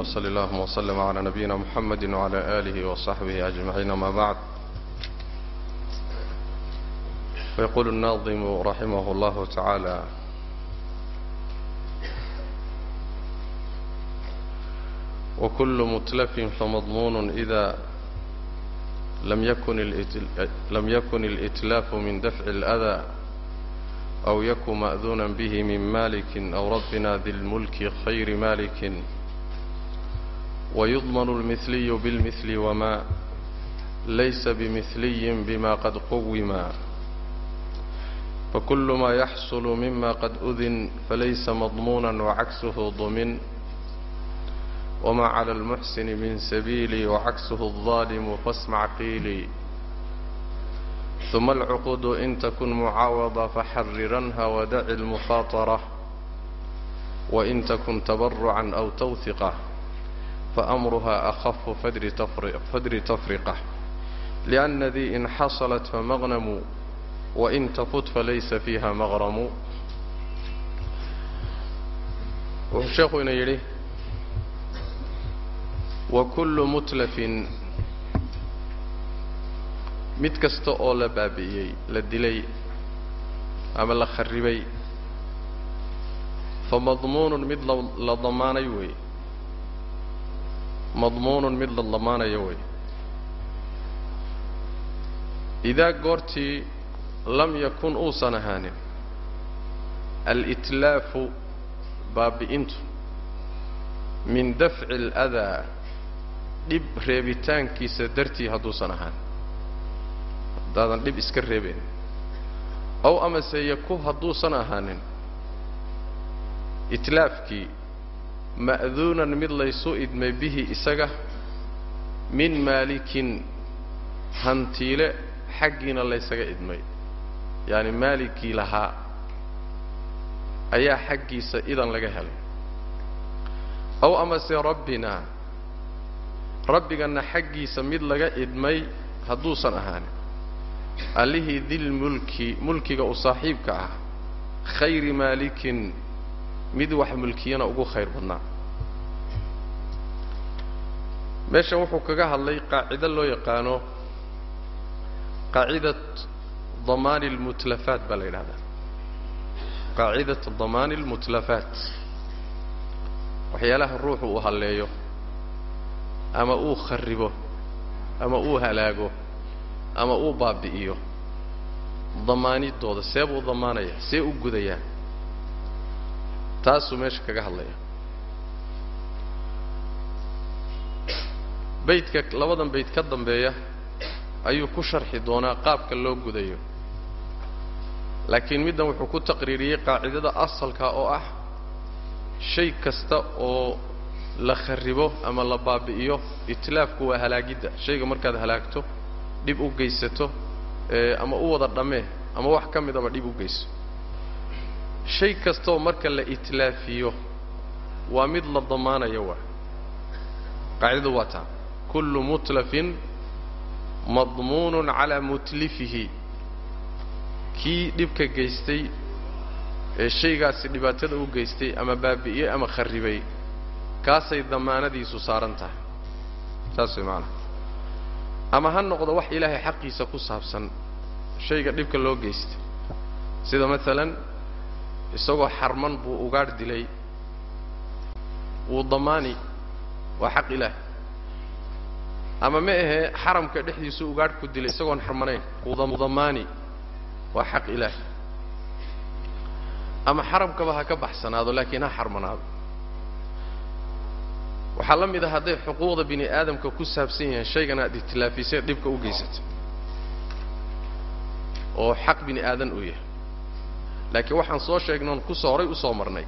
وصلى اللهم وسلم على نبينا محمد وعلى آله وصحبه أجمعين ما بعد فيقول الناظم رحمه الله تعالى وكل متلف فمضمون إذا لم يكن, الإتل... لم يكن الإتلاف من دفع الأذى أو يكن مأذونا به من مالك أو ربنا ذي الملك خير مالك ويضمن المثلي بالمثل وما ليس بمثلي بما قد قوما فكل ما يحصل مما قد أذن فليس مضمونا وعكسه ضمن وما على المحسن من سبيل وعكسه الظالم فاسمع قيلي ثم العقود إن تكن معاوضة فحررنها ودع المخاطرة وإن تكن تبرعا أو توثقة faamruhaa akhafu fadri tafriqa lianna dii in xasalat famaqnamu wain tafut falaysa fiiha maqramu wuxuu sheekhu inuu yidhi wa kullu mutlafin mid kasta oo la baabi'iyey la dilay ama la kharribay famadmuunun mid la damaanay weeye madmuunun mid la damaanayo wey. Idaa goortii lam yakun uusan ahaanin alitlaafu baabi'intu min dafci aladaa dhib reebitaankiisa dartii hadduusan ahaan. Haddaadan dhib iska reebeen. Ow amase yaku hadduusan ahaanin itlaafkii ma'duunan mid laysu idmay bihi isaga min maalikin hantiile xaggiina laysaga idmay. Yacani maalikii lahaa ayaa xaggiisa idan laga helay. Ow amase rabbina rabbiganna xaggiisa mid laga idmay hadduusan ahaanin. Allihii dilmulki mulkiga u saaxiibka ah khayri maalikin mid wax mulkiyana ugu khayr badnaa meeshan wuxuu kaga hadlay qaacido loo yaqaano qaacidat damaani almutlafaat baa la yidhahdaa. qaacidat damaani almutlafaat waxyaalaha ruuxu uu halleeyo ama uu kharribo ama uu halaago ama uu baabi'iyo damaanidooda see buu damaanaya see u gudayaa taasuu meesha kaga hadlaya baydka labadan bayd ka dambeeya ayuu ku sharxi doonaa qaabka loo gudayo. Laakiin middan wuxuu ku taqriiriyey qaacidada asalka oo ah shay kasta oo la kharribo ama la baabi'iyo itlaafku waa halaagidda. Shayga markaad halaagto dhib u geysato ama u wada dhammee ama wax ka midaba dhib u geyso. Shay kastaoo marka la itlaafiyo waa mid la damaanayo waa. Qaacidadu waa taa kullu mutlafin madmuunun calaa mutlifihi. Kii dhibka geystay ee shaygaasi dhibaatada u geystay ama baabi'iyey ama kharribay kaasay damaanadiisu saaran tahay. Saas way maanaha ama ha noqdo wax ilaahay xaqiisa ku saabsan shayga dhibka loo geystay. Sida maalan isagoo xarman buu ugaadh dilay. Wuu damaani. Waa xaq ilaah ama ma ahee xaramka dhexdiisu ugaadh ku dilay isagoon xarmanayn wuu damaani waa xaq ilaah ama xaramkaba ha ka baxsanaado laakiin ha xarmanaado. Waxaa la mid a hadday xuquuqda bini aadamka ku saabsan yahiin shaygan aad itlaafisay dhibka u geysatay. Oo xaq bini aadan uu yahay. Laakiin waxaan soo sheegnoon ku soo horay u soo marnay.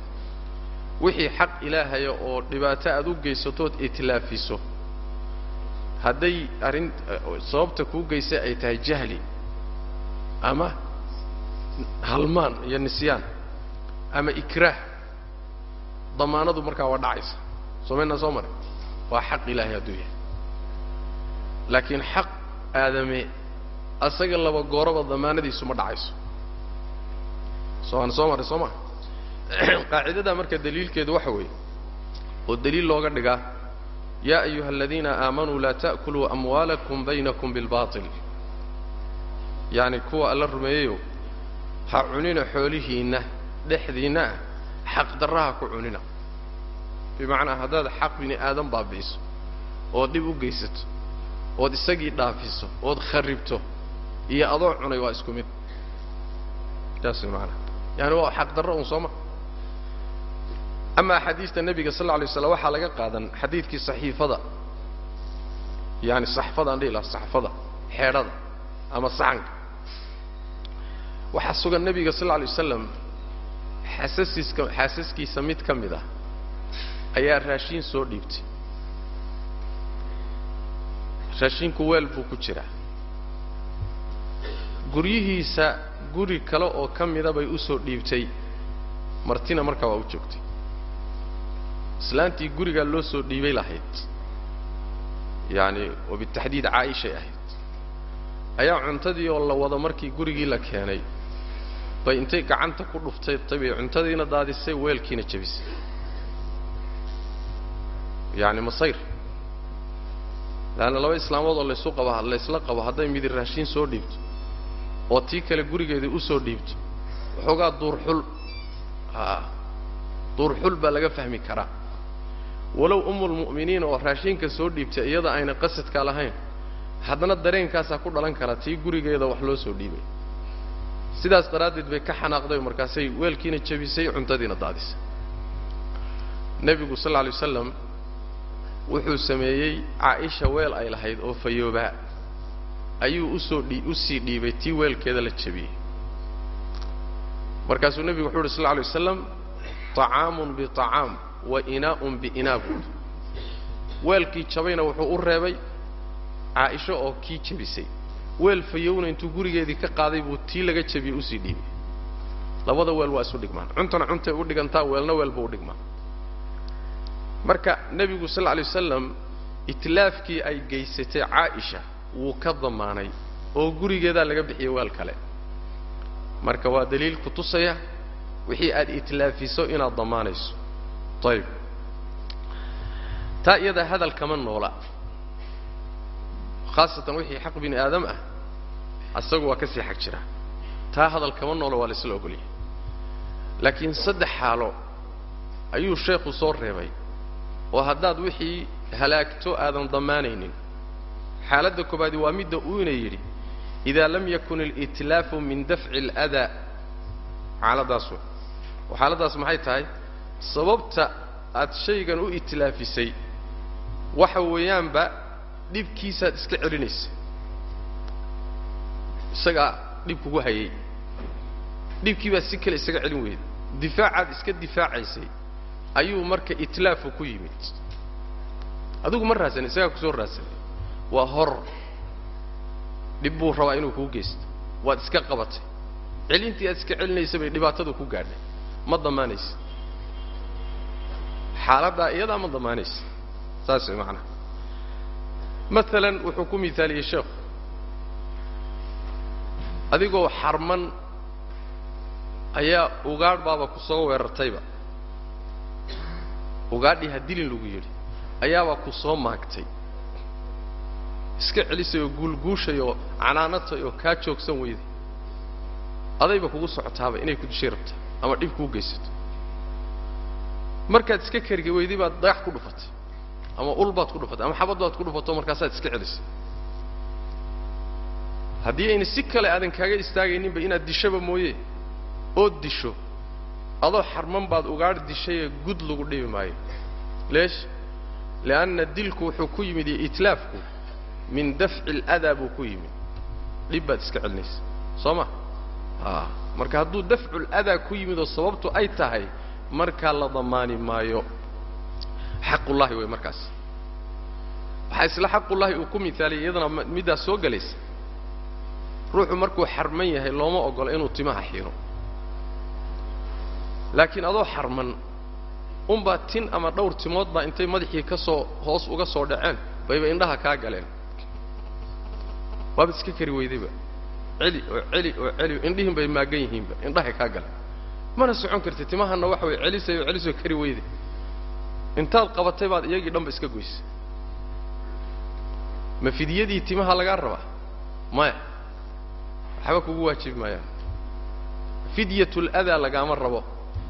Wixii xaq ilaahaya oo dhibaato aad u geysatood itlaafiso hadday arrin sababta kuu geysay ay tahay jahli ama halmaan iyo nisyaan ama ikraah damaanadu markaa waa dhacaysa. Soo maynaa soo mare waa xaq ilaahay hadduu yahay. Laakiin xaq aadame asaga laba gooraba damaanadiisu ma dhacayso. Soo aan soo maray soo maa qaacidadaa marka daliilkeedu waxa weeye oo daliil looga dhigaa yaa ayuha aladiina aamanuu laa ta'kuluu amwaalakum baynakum bilbaatil yacni kuwa alla rumeeyeyo ha cunina xoolihiinna dhexdiinna ah xaqdarraha ku cunina bimacnaa haddaad xaq bini aadan baabi'iso ood dhib u geysato ood isagii dhaafiso ood kharribto iyo adoo cunay waa isku mid taas way macanaa yaani waa xaqdarro un sooma ama axaadiista nebiga sal lla slam waxaa laga qaadan xadiidkii saxiifada. Yaani saxfadaan dhihi laha saxfada xeedhada ama saxanka. Waxaa sugan nebiga sal lla wasalam xasasiiska xaasaskiisa mid ka mid ah ayaa raashiin soo dhiibtay. Raashiinku weel buu ku jiraa. Guryihiisa guri kale oo ka mida bay u dhiibtay. Martina markaa waa u joogtay islaantii gurigaa loo soo dhiibay lahayd yacani wabitaxdiid caaishay ahayd. Ayaa cuntadii oo la wado markii gurigii la keenay. Bay intay gacanta ku dhuftay bay cuntadiina daadisay weelkiina jebisay yacni masayr. Leanna laba islaamood oo laysu qaba laysla qabo hadday midi raashiin soo dhiibto oo tii kale gurigeedii u soo dhiibto waxoogaa duurxul a duurxul baa laga fahmi karaa walow umulmu'miniin oo raashiinka soo dhiibtay iyada ayna qasadkaa lahayn haddana dareenkaasaa ku dhalan kara tii gurigeeda wax loo soo dhiibay. Sidaas daraaddeed bay ka xanaaqday markaasay weelkiina jebisay cuntadiina daadisay. Nebigu sal lla alay wasalam wuxuu sameeyey caaisha weel ay lahayd oo fayoobaa ayuu u soo dhi u dhiibay tii weelkeeda la jebiyey markaasuu nebigu wuxuu uhi sal lla alay wasalam طacaamun biطacaam wa inaa'un biinaa buuri weelkii jabayna wuxuu u reebay caaisho oo kii jebisay weel fayowna intuu gurigeedii ka qaaday buu tii laga jebiyey u sii dhiibay. Labada weel waa isu dhigmaan. Cuntana cuntay u dhigantaa weelna weelba u dhigmaan. Marka nebigu sal lla alay wasalam itlaafkii ay gaysatay caaisha wuu ka damaanay oo gurigeedaa laga bixiyey weel kale. Marka waa daliil ku tusaya wixii aad itlaafiso inaad damaanayso ayib taa iyadaa hadal kama noola khaasatan wixii xaq bini aadam ah asagu waa ka sii xag jira taa hadal kama noola waa laisla ogolyahay laakiin saddex xaalo ayuu sheekhu soo reebay oo haddaad wixii halaagto aadan damaanaynin xaaladda koobaadi waa midda uuna yidhi idaa lam yakun alitlaafu min dafci aladaa xaaladdaas wey oo xaaladdaas maxay tahay sababta aad shaygan u itlaafisay waxa weeyaanba dhibkiisaad iska celinaysa. Isagaa dhib kugu hayay. Dhibkii baad si kale isaga celin weyda difaacaad iska difaacaysay. Ayuu marka itlaafu ku yimid. Adigu ma raadsan isagaa ku soo raadsanay waa hor. Dhib buu rabaa inuu kuu geysto waad iska qabatay. Celintii aad iska celinaysa bay dhibaatadu ku gaadhay. Ma damaanaysa xaaladdaa iyadaa ma damaanaysa saas way macanaha maalan wuxuu ku mithaaliyey sheekhu adigoo xarman ayaa ugaadh baaba ku soo weerartayba. Ugaadhii ha dilin lagu yidhi ayaabaa ku maagtay. Iska celisay oo guulguushay oo canaanatay oo kaa joogsan weyday. Adayba kugu socotaaba inay ku dishay rabta ama dhib kuu geysato markaad iska kargi weyday baad dagax ku dhufatay ama ul baad ku dhufatay ama xabad baad ku dhufato markaasaad iska celisay. Haddii ayna si kale aadan kaaga istaagayninba inaad dishaba mooye ood disho adoo xarman baad ugaadh dishayee gud lagu dhibi maayo. Leesh lianna dilku wuxuu ku yimid iyo itlaafku min dafci aladaa buu ku yimid. Dhib baad iska celinaysa. Soo ma? Marka hadduu dafcu ladaa ku yimid oo sababtu ay tahay markaa la damaani maayo xaqullahi wey markaas. Waxaa isla xaqullahi uu ku mithaaliyay iyadana middaas soo gelaysa ruuxu markuu xarman yahay looma ogola inuu timaha xiro laakiin adoo xarman unbaa tin ama dhowr timood baa intay madaxii ka soo hoos uga soo dhaceen bayba indhaha kaa galeen. Waaba iska kari weydayba. Celi oo celi oo celi indhihin bay maagan yihiinba indhahay kaa galeen mana socon karti timahanna waxa way celisay oo celisoo kari weyday intaad qabatay baad iyagii dhanba iska goysay. Ma fidyadii timaha lagaa rabaa? Maya waxba kugu waajibi maayaan fidyatul adaa lagaama rabo.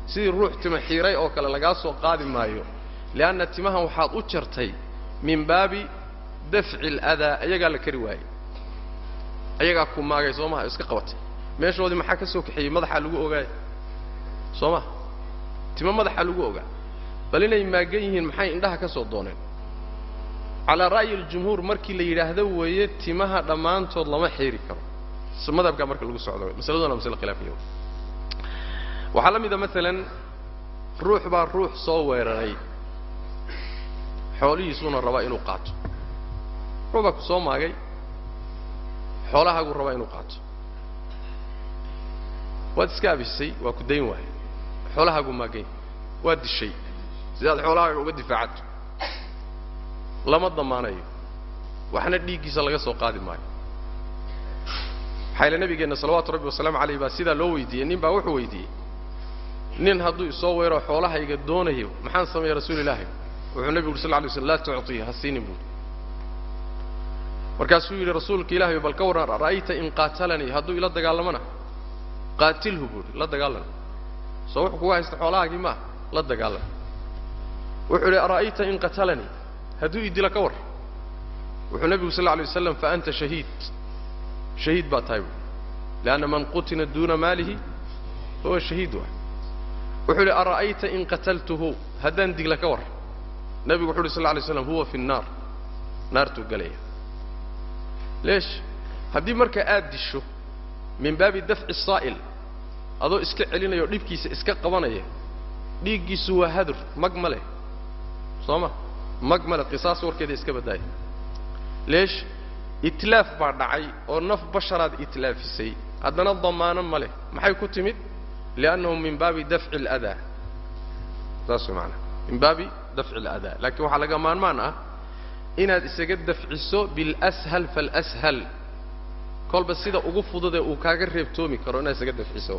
Sidii ruux tima xiiray oo kale lagaa soo qaadi maayo. Li'anna timahan waxaad u jartay min baabi dafci aladaa ayagaa la kari waayey. Ayagaa ku maagay soo maha iska qabatay. Meeshoodii maxaa ka soo kaxeeyey? Madaxaa lagu ogaaya soo ma tima madaxaa lagu ogaa bal inay maagan yihiin maxay indhaha ka soo dooneen? Calaa ra'yi aljumhuur markii la yidhaahdo weeye timaha dhammaantood lama xiiri karo. Madhabkaa marka lagu socdo masaladuna masale khilaafiya waxaa la mida maalan ruux baa ruux soo weeraray. Xoolihiisuuna rabaa inuu qaato. Ruux baa ku soo maagay. Xoolahaaguu rabaa inuu qaato. Waad iska abisay waa ku dayn waaya xoolahaaguu maagany waad dishay. Sidaad xoolahaaga uga difaacato lama damaanayo. Waxna dhiiggiisa laga soo qaadi maayo. Xayla nabigeenna salawaatu rabbi wasalaamu calayh baa sidaa loo weydiiyey nin baa wuxuu weydiiyey nin hadduu isoo weero xoolahayga doonayo maxaan sameeya rasuul ilaahi wuxuu nebigu uri sal lla lay slam laa tucطii ha siinin buuri markaasuu yidhi rasuulka ilaahay bal ka warran ra'ayta in qaatalanii hadduu ila dagaalamana? Qaatilhu buuri la dagaalama soo wuxuu kuga haysta xoolahaagii maaha la dagaalama wuxuu idhi ara'ayta in qatalanii? Hadduu ii dila ka war. Wuxuu nebigu sal lla lay waslam fa anta shahiid. Shahiid baa tahay buuri lianna man qutina duuna maalihi huwa shahiid waay wuxuu idhi ara'ayta in qataltuhu? Haddaan digla ka war. Nebigu wuxu uhi sal lla slam huwa fi nnaar naartuu galaya leesh haddii marka aad disho min baabi dafci saa'il adoo iska celinaya oo dhibkiisa iska qabanaya dhiiggiisu waa hadur mag ma soo ma? Mag ma qisaas warkeeda iska baddaaya leesh itlaaf baa dhacay oo naf basharaad itlaafisay. Haddana damaano ma leh. Maxay ku timid? Liannahu min baabi dafci aladaa saas way min baabi dafci aladaa laakiin waxaa laga maarmaan ah inaad isaga dafciso bilashal falashal kolba sida ugu fududee uu kaaga reebtoomi karo inaad isaga dafciso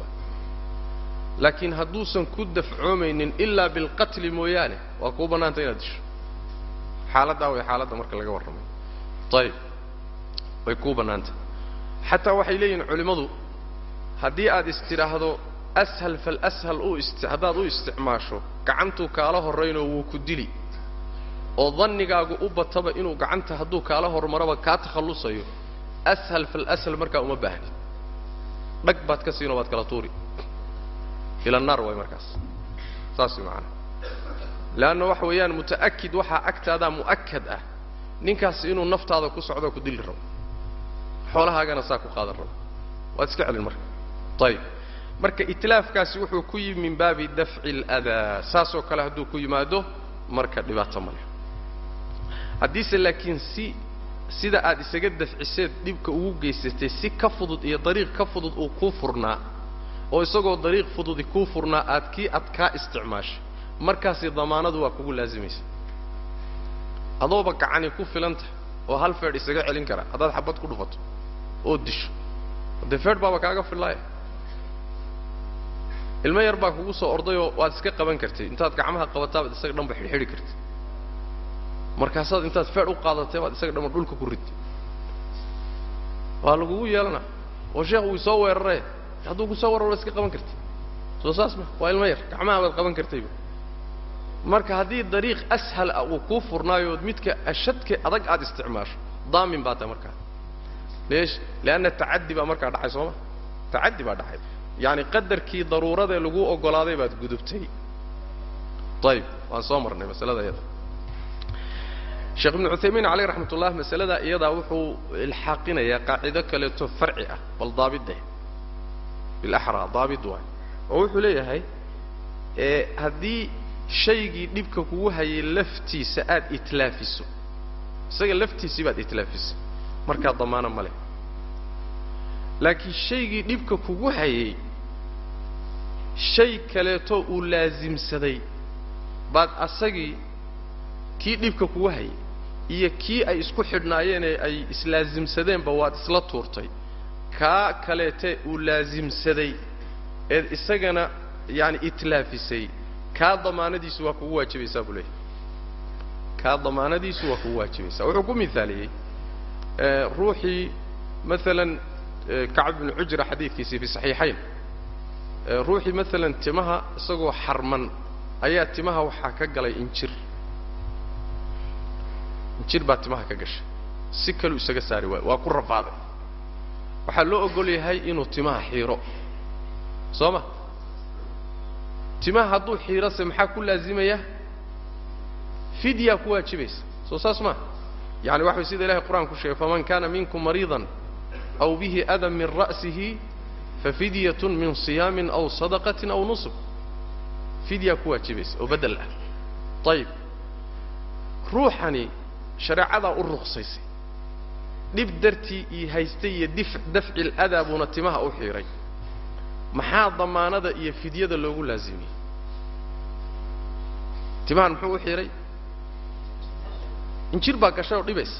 laakiin hadduusan ku dafcoomaynin ilaa bilqatli mooyaane waa kuu bannaanta inaad disho. Xaaladdaa way xaaladda marka laga warramayo ayib way kuu bannaanta. Xataa waxay leeyihiin culimmadu haddii aad is tidhaahdo ashal falashal u ist haddaad u isticmaasho gacantuu kaala horraynoo wuu ku dili. Oo dannigaagu u bataba inuu gacanta hadduu kaala hormaraba kaa takhallusayo ashal falashal markaa uma baahnid dhag baad ka siinoo waad kala tuuri ila naar waay markaas saas way macanaa leanna waxa weeyaan muta'akid waxaa agtaadaa mu'akad ah ninkaasi inuu naftaada ku socdoo ku dili rabo xoolahaagana saa ku qaadan rabo waad iska celin marka ayib marka itlaafkaasi wuxuu ku yimi min baabi dafci aladaa saasoo kale hadduu ku yimaado marka dhibaato ma leh haddiise laakiin si sida aad isaga dafciseed dhibka ugu geysatay si ka fudud iyo dariiq ka fudud uu kuu furnaa oo isagoo dariiq fududi kuu furnaa aad kii adkaa isticmaashay. Markaasi damaanadu waa kugu laazimaysa adooba gacani ku filan tahay oo hal feedh isaga celin kara haddaad xabad ku dhufato oo disho. Dee feedh baaba kaaga fillaaya ilmo yar baa kugu soo ordayoo waad iska qaban kartay. Intaad gacmaha qabataabaad isaga dhanba xidhxidhi kartay. Markaasaad intaad feedh u qaadatay baad isaga dhanba dhulka ku ridtay. Waa lagugu yeelana. Oo sheekh wuu soo weeraree hadduu ku soo weeraro waad iska qaban kartay soo saas ma waa ilmo yar gacmaha baad qaban kartayba marka haddii dariiq ashal ah uu kuu furnaayood midka ashadka adag aad isticmaasho daamin baa tahay markaa. Leesh lianna tacaddi baa markaa dhacay sooma tacaddi baa dhacay. Yacani qadarkii daruuradee lagu oggolaaday baad gudubtay. Ayib waan soo marnay masalada iyada sheekh ibnu cuthaymiin caleyh raxmat ullah masaladaa iyadaa wuxuu ilxaaqinayaa qaacido kaleeto farci ah bal daabideh bilaxraa daabid waay oo wuxuu leeyahay ee haddii shaygii dhibka kugu hayay laftiisa aad itlaafiso isaga laftiisii baad itlaafisay markaa damaano ma leh laakiin shaygii dhibka kugu hayay shay kaleeto uu laasimsaday baad asagii kii dhibka kugu hayay iyo kii ay isku xidhnaayeenee ay islaasimsadeenba waad isla tuurtay kaa kaleete uu laasimsaday eed isagana yaani itlaafisay. Kaa damaanadiisu waa kugu waajibaysaa buu leeyahy kaa damaanadiisu waa kugu waajibaysaa wuxuu ku mihaaliyey ruuxii maalan kacb bnu cujra xadiidkiisii fi saxiixayn. Ruuxii maalan timaha isagoo xarman ayaa timaha waxaa ka galay injir. Injir baa timaha ka gashay. Si kaluu isaga saari waayo waa ku rafaaday waxaa loo ogol yahay inuu timaha xiiro. Soo ma? Timaha hadduu xiirose maxaa ku laazimaya? Fidyaa ku waajibaysa. Soo saas maa yani way sida ilahay qur'aan ku sheegay faman kana minkum mariidan aw bihi adan min ra'sihi fafidyatun min siyaamin aw sadaqatin aw nusb fidyaa ku waajibaysa oo beddel ah. Ayib ruuxani shareecadaa u ruqsaysay dhib dartii iyo haystay iyo dif dafci ladaa buuna timaha u xiidhay maxaa damaanada iyo fidyada loogu laazimiyey? Timahan muxuu u xiidhay injir baa gashay oo dhibaysa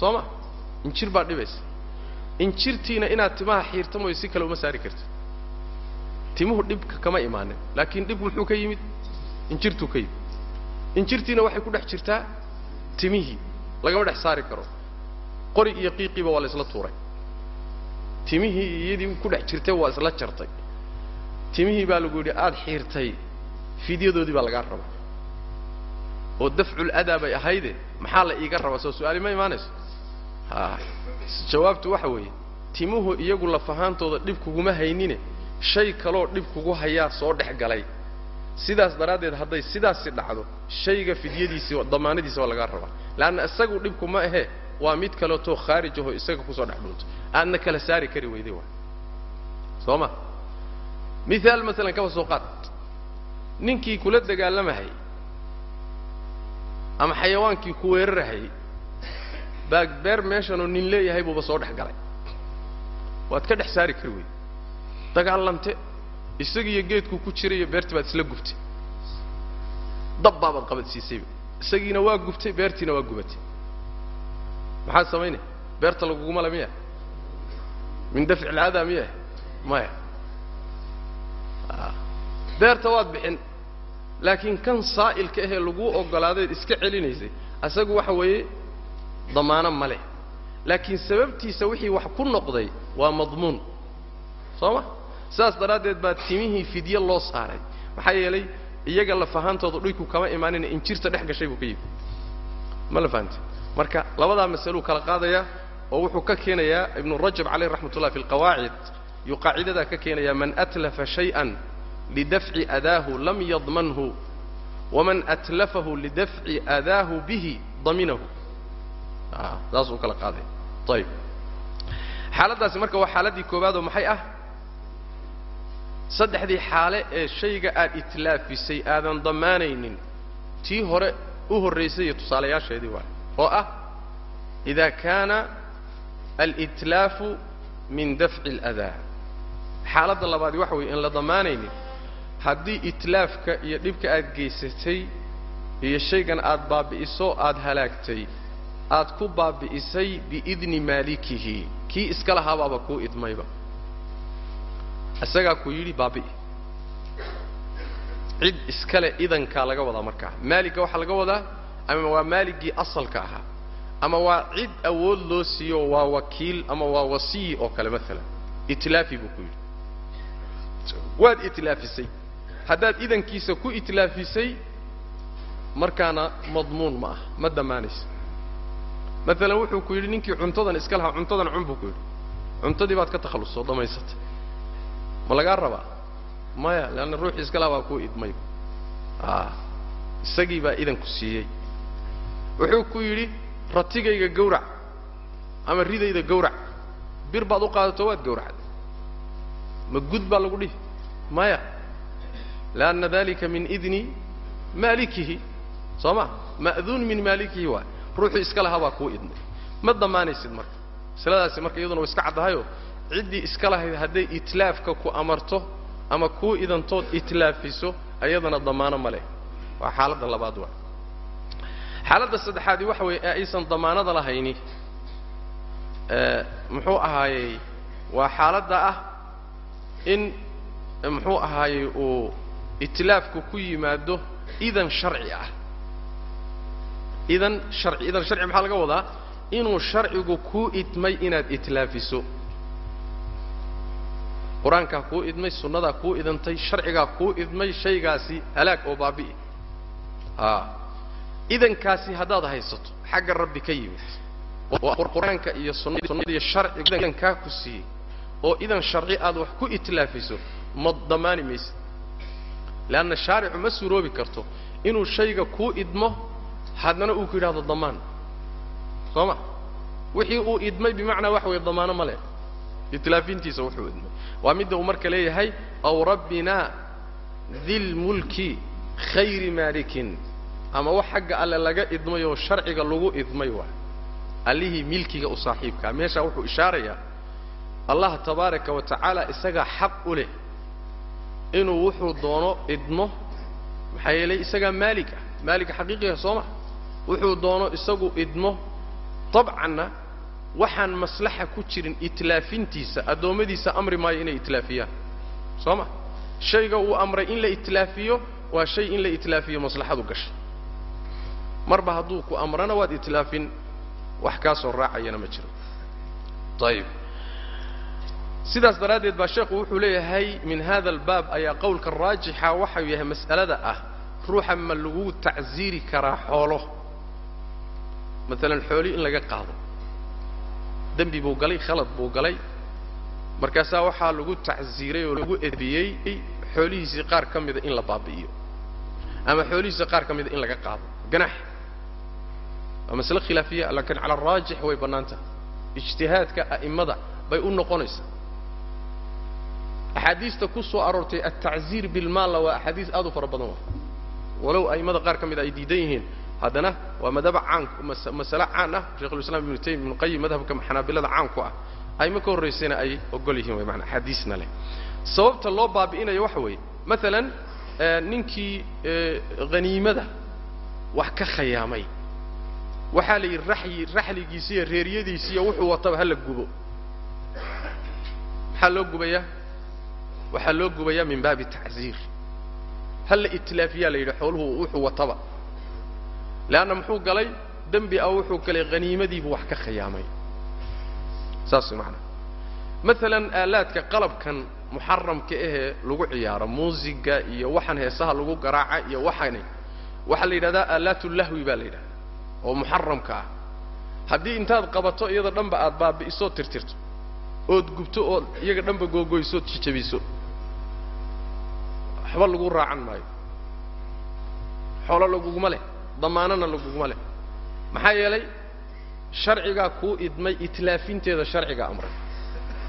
soo ma? Injir baa dhibaysa. Injirtiina inaad timaha xiirta mooyo si kale uma saari kartid timuhu dhibka kama imaanin laakiin dhib muxuu ka yimid injirtuu ka yimid. Injirtiina waxay ku dhex jirtaa timihii lagama dhex saari karo qori iyo qiiqiiba waa la isla tuuray. Timihii iyadii ku dhex jirtay waa isla jartay. Timihii baa lagu yidhi aada xiirtay fidyadoodii baa lagaa rabaa. Oo dafcul adaa bay ahayde maxaa la iiga rabaa? Soo su'aali ma imaanayso? Ha jawaabtu waxa weeye timuhu iyagu lafahaantooda dhib kuguma haynine shay kaloo dhib kugu hayaa soo dhex galay. Sidaas daraaddeed hadday sidaasi dhacdo shayga fidyadiisii damaanadiisa waa lagaa rabaa. Leanna isagu dhibku ma ahee waa mid kaleetoo khaarij ahoo isaga ku soo dhex dhuunto aadna kala saari kari weyday waa. Soo ma? Mihaal masalan kaba soo qaad. Ninkii kula dagaalamahay ama xayawaankii ku weerarahayay baa beer meeshanoo nin leeyahay buuba soo dhex galay. Waad ka dhex saari kari weyday dagaalante isagiiyo geedku ku jirayo beertii baad isla gubtay. Dab baabaad qabadsiisayba isagiina waa gubtay beertiina waa gubatay maxaad samaynaya beerta laguguma la miya min dafci alcadaa miya? Maya. Beerta waad bixin laakiin kan saa'ilka ahee laguu ogolaadeed iska celinaysay asagu waxa weeye damaano ma leh. Laakiin sababtiisa wixii wax ku noqday waa madmuun. Soo ma? Sidaas daraaddeed baa timihii fidye loo saaray. Maxaa yeelay iyaga lafahaantooda dhuyku kama imaanina injirta dhex gashay buu ka yimi ma la fahamte marka labadaa masaluu kala qaadayaa oo wuxuu ka keenayaa ibnu rajab caleyh raxmat ullah fi alqawaacid yuu qaacidadaa ka keenayaa man atlafa shayئan lidafci adaahu lam yadmanhu waman atlafahu lidafci adaahu bihi daminahu. Saas uu kala qaadaya ayib xaaladdaasi marka waa xaaladdii koowaadoo maxay ah? Saddexdii xaale ee shayga aad itlaafisay aadan damaanaynin tii hore u horraysay iyo tusaalayaasheedii waay oo ah ida kaana alitlaafu min dafci aladaa xaaladda labaadi waxa weeye in la damaanaynin haddii itlaafka iyo dhibka aad geysatay iyo shaygan aad baabi'iso aad halaagtay aad ku baabi'isay biidni maalikihi kii iska lahaabaaba kuu idmayba. Isagaa ku yidhi baabi'i. Cid iskale idankaa laga wadaa markaa. Maaligga waxaa laga wadaa ama waa maaligii asalka ahaa. Ama waa cid awood loo siiyo waa wakiil ama waa wasiyi oo kale maalan itlaafi buu ku yidhi. Waad itlaafisay. Haddaad idankiisa ku itlaafisay markaana madmuun ma ah ma damaanaysa. Maalan wuxuu ku yidhi ninkii cuntadan iska lahaa cuntadan cun buu ku yidhi. Cuntadii baad ka takhallusoo dhammaysatay ma lagaa rabaa? Maya leanna ruuxii iska lahaa baa kuu idmay a isagii baa idanku siiyey wuxuu ku yidhi ratigayga gawrac ama ridayda gawrac bir baad u qaadato waad gawracday ma gud baa lagu dhihi maya. Leanna dalika min idni maalikihi. Soo ma ma'duun min maalikihi waay ruuxuu iska lahaa baa kuu idmay. Ma damaanaysid marka? Masaladaasi marka iyaduna way iska caddahayoo ciddii iska lahayd hadday itlaafka ku amarto ama kuu idantood itlaafiso ayadana damaano ma leh. Waa xaaladda labaad waa xaaladda saddexaadii waxa weeye ee aysan damaanada lahayni muxuu ahaayey waa xaaladda ah in muxuu ahaayey uu itlaafku ku yimaado idan sharci ah. Idan sharci idan sharci maxaa laga wadaa? Inuu sharcigu kuu idmay inaad itlaafiso qur'aankaa kuu idmay sunnadaa kuu idantay sharcigaa kuu idmay shaygaasi halaag oo baabi'i. A idankaasi haddaad haysato xagga rabbi ka yimid qur'aanka iyo sunnaiyo sharcigu idankaa ku siiyey oo idan sharci aad wax ku itlaafiso ma damaani maysid. Leanna shaaricu ma suroobi karto inuu shayga kuu idmo haddana uu ku yidhahdo damaan. Soo ma? Wixii uu idmay bimacnaa waxa weeye damaano ma leh. Itlaafintiisa wuxuu idmay. Waa midda uu marka leeyahay aw rabbina dilmulki khayri maalikin ama wax xagga alle laga idmay oo sharciga lagu idmay waa allihii milkiga u saaxiibkaa meeshaa wuxuu ishaarayaa allah tabaaraka wa tacaala isagaa xaq u leh inuu wuxuu doono idmo maxaa yeelay isagaa maalig ah. Maalig xaqiiqiga soo ma wuxuu doono isagu idmo dabcanna waxaan maslaxa ku jirin itlaafintiisa addoommadiisa amri maayo inay itlaafiyaan. Soo ma shayga uu amray in la itlaafiyo waa shay in la itlaafiyo maslaxadu gashay marba hadduu ku amrana waad itlaafin wax kaasoo raacayana ma jiro. Ayib sidaas daraaddeed baa sheekhu wuxuu leeyahay min hada albaab ayaa qowlka raajixa waxau yahay mas'alada ah ruuxa ma lagu tacsiiri karaa xoolo. Maalan xooli in laga qaado. Dembi buu galay khalad buu galay. Markaasaa waxaa lagu tacsiiray oo lagu edbiyey xoolihiisii qaar ka mida in la baabi'iyo. Ama xoolihiisii qaar ka mida in laga qaado. Ganax waa masle khilaafiya laakiin cala araajix way bannaan ijtihaadka a'immada bay u noqonaysaa. Axaadiista ku soo aroortay altacziir bilmaalla waa axaadiis aad u fara badan waa. Walow a'immada qaar ka mida ay diidan yihiin haddana waa madhaba caan masale caan ah. Sheikhulislaam ibnu taymiya ibnu qayim madhabka xanaabilada caan ku ah. Ayma ka horraysayna ay ogol yihiin way maanaa leh. Sababta loo baabi'inayo waxa weeye maalan ninkii haniimada wax ka khayaamay waxaa la yidhi raxyi raxligiisi iyo reeryadiisi iyo wuxuu wataba ha la gubo. Maxaa loo gubayaa? Waxaa loo gubayaa min baabi tacziir ha la itlaafiyaa la yidhi xooluhu wuxuu wataba. Leanna muxuu galay? Dembi ah wuxuu galay haniimadiibuu wax ka khayaamay saas macanaa maalan aalaadka qalabkan muxaramka ahee lagu ciyaaro muusiga iyo waxaan heesaha lagu garaaca iyo waxani waxaa la yidhahdaa aalaat lahwi baa la yidhahdaa oo muxaramka ah. Haddii intaad qabato iyada dhanba aad baabi'isoo tirtirto. Ood gubto ood iyaga dhanba googoysood jajabiso. Waxba lagu raacan maayo. Xoolo laguguma leh damaanana laguguma leh. Maxaa yeelay sharcigaa kuu idmay itlaafinteeda sharcigaa amray.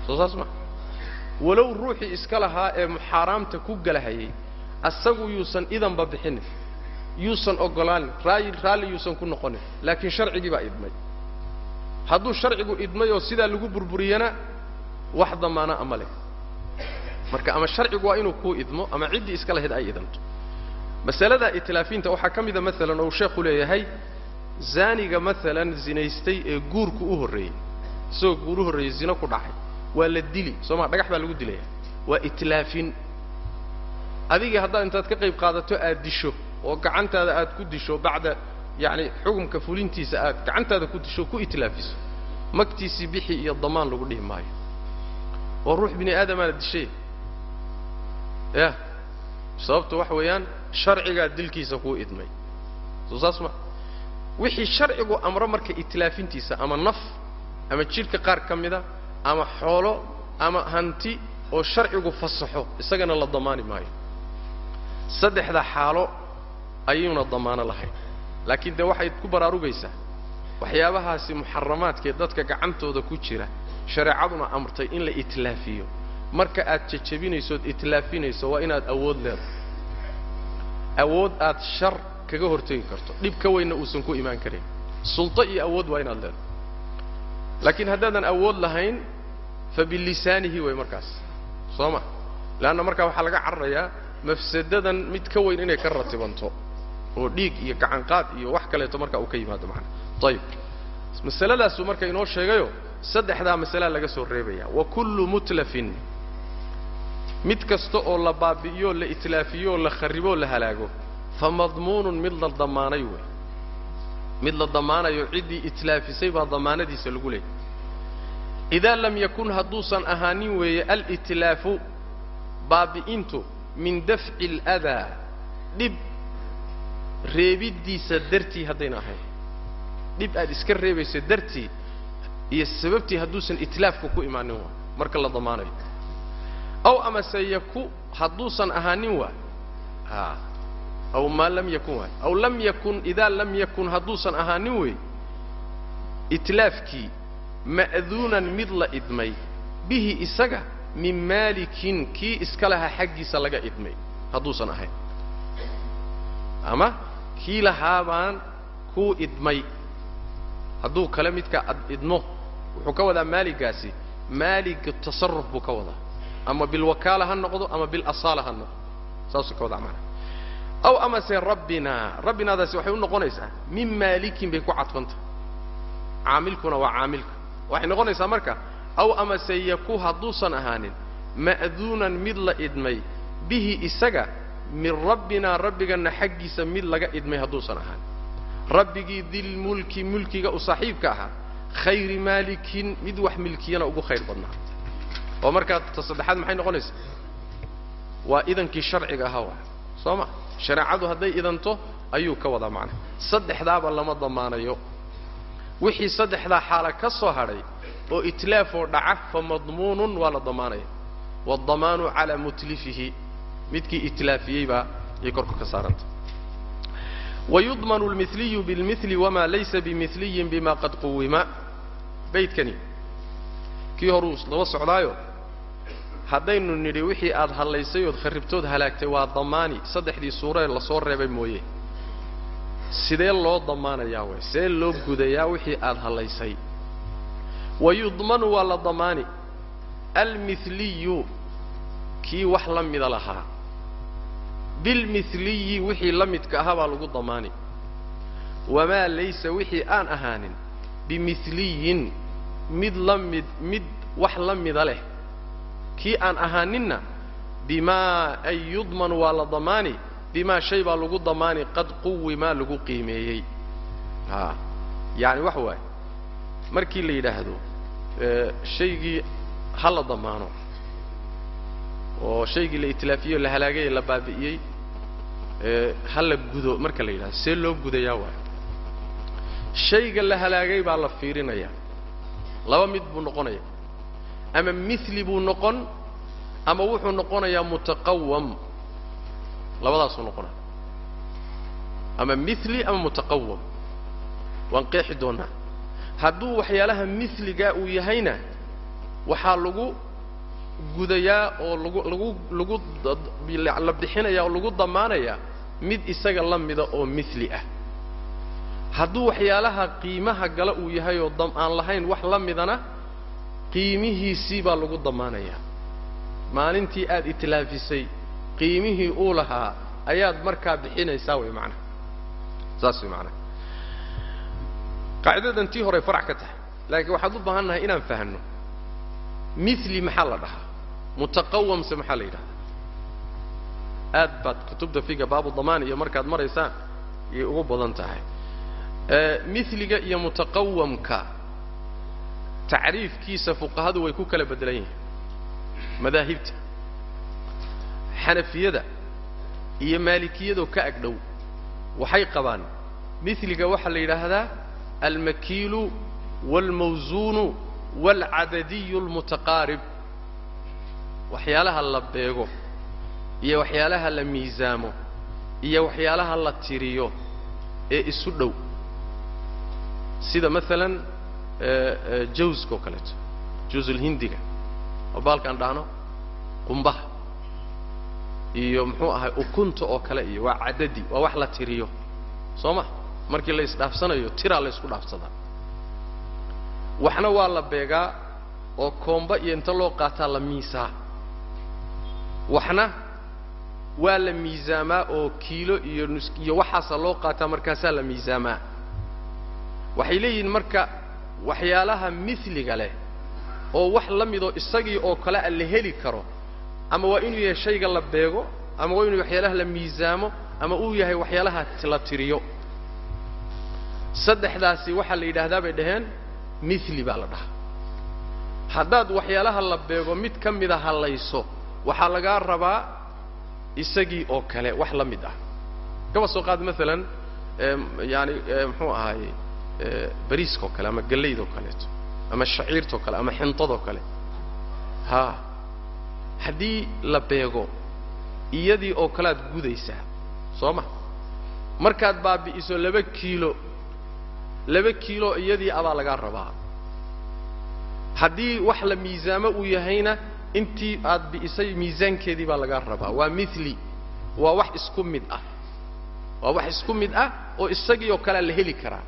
Soo saas ma. Walow ruuxii iska lahaa ee xaaraamta ku galahayay asagu yuusan idanba bixinin yuusan oggolaanin raayi raalli yuusan ku noqonin laakiin sharcigii baa idmay. Hadduu sharcigu idmay oo sidaa lagu burburiyana wax damaana ama leh. Marka ama sharcigu waa inuu kuu idmo ama ciddii iska lahayd ay idanto. Masalada itlaafinta waxaa ka mida maalan ou sheekhu leeyahay zaaniga maalan zinaystay ee guurku u horreeyey. Isagoo guur u horreeyey zino ku dhacay. Waa la dili soo maa dhagax baa lagu dilaya. Waa itlaafin adigii haddaad intaad ka qayb qaadato aad disho oo gacantaada aad ku disho bacda yacani xukumka fulintiisa aad gacantaada ku disho ku itlaafiso magtiisii bixi iyo damaan lagu dhihi maayo. Oo ruux bini aadamaana dishay. Ya sababta waxa weeyaan sharcigaa dilkiisa kuu idmay. Soo saas ma wixii sharcigu amro marka itlaafintiisa ama naf ama jidhka qaar ka mida ama xoolo ama hanti oo sharcigu fasaxo isagana la damaani maayo. Saddexda xaalo ayuuna damaano lahayn. Laakiin dee waxay ku baraarugaysaa. Waxyaabahaasi muxaramaadkee dadka gacantooda ku jira shareecaduna amrtay in la itlaafiyo marka aad jajabinaysood itlaafinayso waa inaad awood leedahay. Awood aad shar kaga hortegi karto. Dhib ka weynna uusan ku imaan karin. Sulto iyo awood waa inaad leedahay. Laakiin haddaadan awood lahayn fa bilisaanihi way markaas. Soo ma? Leanna markaa waxaa laga cararayaa mafsadadan mid ka weyn inay ka ratibanto oo dhiig iyo gacanqaad iyo wax kaleeto marka uu ka yimaado macana ayib masaladaasuu marka inoo sheegayo saddexdaa masalaa laga soo reebaya. Wa kullu mutlafin. Mid kasta oo la baabi'iyo la itlaafiyo la kharriboo la halaago fa madmuunun mid la damaanay wey. Mid la damaanayo ciddii itlaafisay baa damaanadiisa lagu leeyay idaa lam yakun hadduusan ahaanin weeye alitlaafu baabi'intu min dafci aladaa dhib reebiddiisa dartii haddayna ahayn. Dhib aad iska reebayso dartii iyo sababtii hadduusan itlaafku ku imaanin waa marka la damaanayo. Aw amase yaku hadduusan ahaanin waa a aw maa lam yakun waay aw lam yakun idaa lam yakun hadduusan ahaanin wey itlaafkii ma'duunan mid la idmay bihi isaga min maalikin kii iska lahaa xaggiisa laga idmay hadduusan ahayn. Ama kii lahaa baan kuu idmay. Hadduu kale midka ad idmo wuxuu ka wadaa maaligaasi. Maaliga tasarruf buu ka wadaa. Ama bilwakaala ha noqdo ama bilasaala ha noqdo. Saasuu ka wadaa macana aw amase rabbinaa rabbinaadaasi waxay u noqonaysaa min maalikin bay ku cadfanta. Caamilkuna waa caamilka. Waxay noqonaysaa marka aw amase yaku hadduusan ahaanin ma'duunan mid la idmay bihi isaga min rabbinaa rabbigana xaggiisa mid laga idmay hadduusan ahaanin rabbigii dilmulki mulkiga u saaxiibka ahaa. Khayri maalikin mid wax milkiyana ugu khayr badnaa. Oo markaa ta saddexaad maxay noqonaysaa waa idankii sharciga ahaa waa. Soo ma? Shareecadu hadday idanto ayuu ka wadaa macnaha saddexdaaba lama damaanayo. Wixii saddexdaa xaala ka soo hadhay oo itlaafoo dhaca fa madmuunun waa la damaanaya. Waaldamaanu calaa mutlifihi midkii itlaafiyey baa yay korka ka saaranta. Wayudmanu lmiliyu bilmili wamaa laysa bimiliyin bima qad quwima baydkani kii horuu laba socdaayo haddaynu nidhi wixii aad hallaysay ood kharribtood halaagtay waa damaani saddexdii suuree la soo reebay mooye. Sidee loo damaanayaa way see loo gudayaa wixii aad hallaysay? Wayudmanu waa la damaani almiliyu kii wax la mida lahaa bilmiliyi wixii la midka ahaa baa lagu damaani. Wamaa laysa wixii aan ahaanin bimiliyin mid la mid mid wax la mida leh. Kii aan ahaaninna bimaa ay yudman waa la damaani bimaa shay baa lagu damaani qad quwimaa lagu qiimeeyey. A yaani waxa waaye markii la yidhaahdo shaygii ha la damaano oo shaygii la itlaafiye o la halaagay la baabi'iyey ha la gudo marka la yidhahdo see loo gudayaa waay. Shayga la halaagay baa la fiirinayaa laba mid buu noqonaya. Ama mili buu noqon ama wuxuu noqonayaa mutaqawam labadaasuu noqonaya. Ama mili ama mutaqawam waan qeexi doonaa. Hadduu waxyaalaha miligaa uu yahayna waxaa lagu gudayaa oo lagu lagu la bixinayaa oo lagu damaanayaa mid isaga la mida oo mili ah. Hadduu waxyaalaha qiimaha gala uu yahay oo aan lahayn wax la midana qiimihiisii baa lagu damaanayaa maalintii aad itlaafisay qiimihii uu lahaa ayaad markaa bixinaysaa way macnaha saas way macnaha qaacidadan tii horey farac ka tahay. Laakiin waxaad u baahan nahay inaan fahanno mili maxaa la dhahaa mutaqawamse maxaa la yidhahdaa? Aad baad kutubta figa baabu damaan iyo markaad maraysaan yay ugu badan tahay. Miliga iyo mutaqawamka tacriifkiisa fuqahadu way ku kala beddelan yihiin. Madaahibta xanafiyada iyo maalikiyadoo ka agdhow waxay qabaan miliga waxaa la yidhaahdaa almakiilu waalmawsuunu waalcadadiyu almutaqaarib waxyaalaha la beego iyo waxyaalaha la miisaamo iyo waxyaalaha la tiriyo ee isu dhow. Sida maalan jawska oo kaleeto jawsulhindiga oo baalkaan dhahno qumbaha iyo muxuu ahay ukunta oo kale iyo waa cadadi waa wax la tiriyo. Soo ma? Markii la isdhaafsanayo tiraa la ysku dhaafsadaa waxna waa la beegaa oo koomba iyo inta loo qaataa la miisaa waxna waa la miisaamaa oo kiilo iyo nus iyo waxaasa loo qaataa markaasaa la miisaamaa. Waxay leeyihiin marka waxyaalaha miliga leh oo wax la midoo isagii oo kale a la heli karo ama waa inuu yahay shayga la beego ama waa inuu waxyaalaha la miisaamo ama uu yahay waxyaalaha la tiriyo. Saddexdaasi waxaa la yidhaahdaa bay dhaheen mili baa la dhahaa. Haddaad waxyaalaha la beego mid ka mida hallayso waxaa lagaa rabaa isagii oo kale wax la mid ah. Kaba soo qaad maalan yaani muxuu ahaaye bariiskaoo kale ama gallaydoo kaleeto ama shaciirtoo kale ama xintadoo kale. Ha. Haddii la beego iyadii oo kalead gudaysaa soo ma? Markaad baabi'iso laba kiilo laba kiilo iyadii abaa lagaa rabaa. Haddii wax la miisaamo uu yahayna intii aad bi'isay miisaankeedii baa lagaa rabaa. Waa mili waa wax isku mid ah. Waa wax isku mid ah oo isagii oo kalea la heli karaa.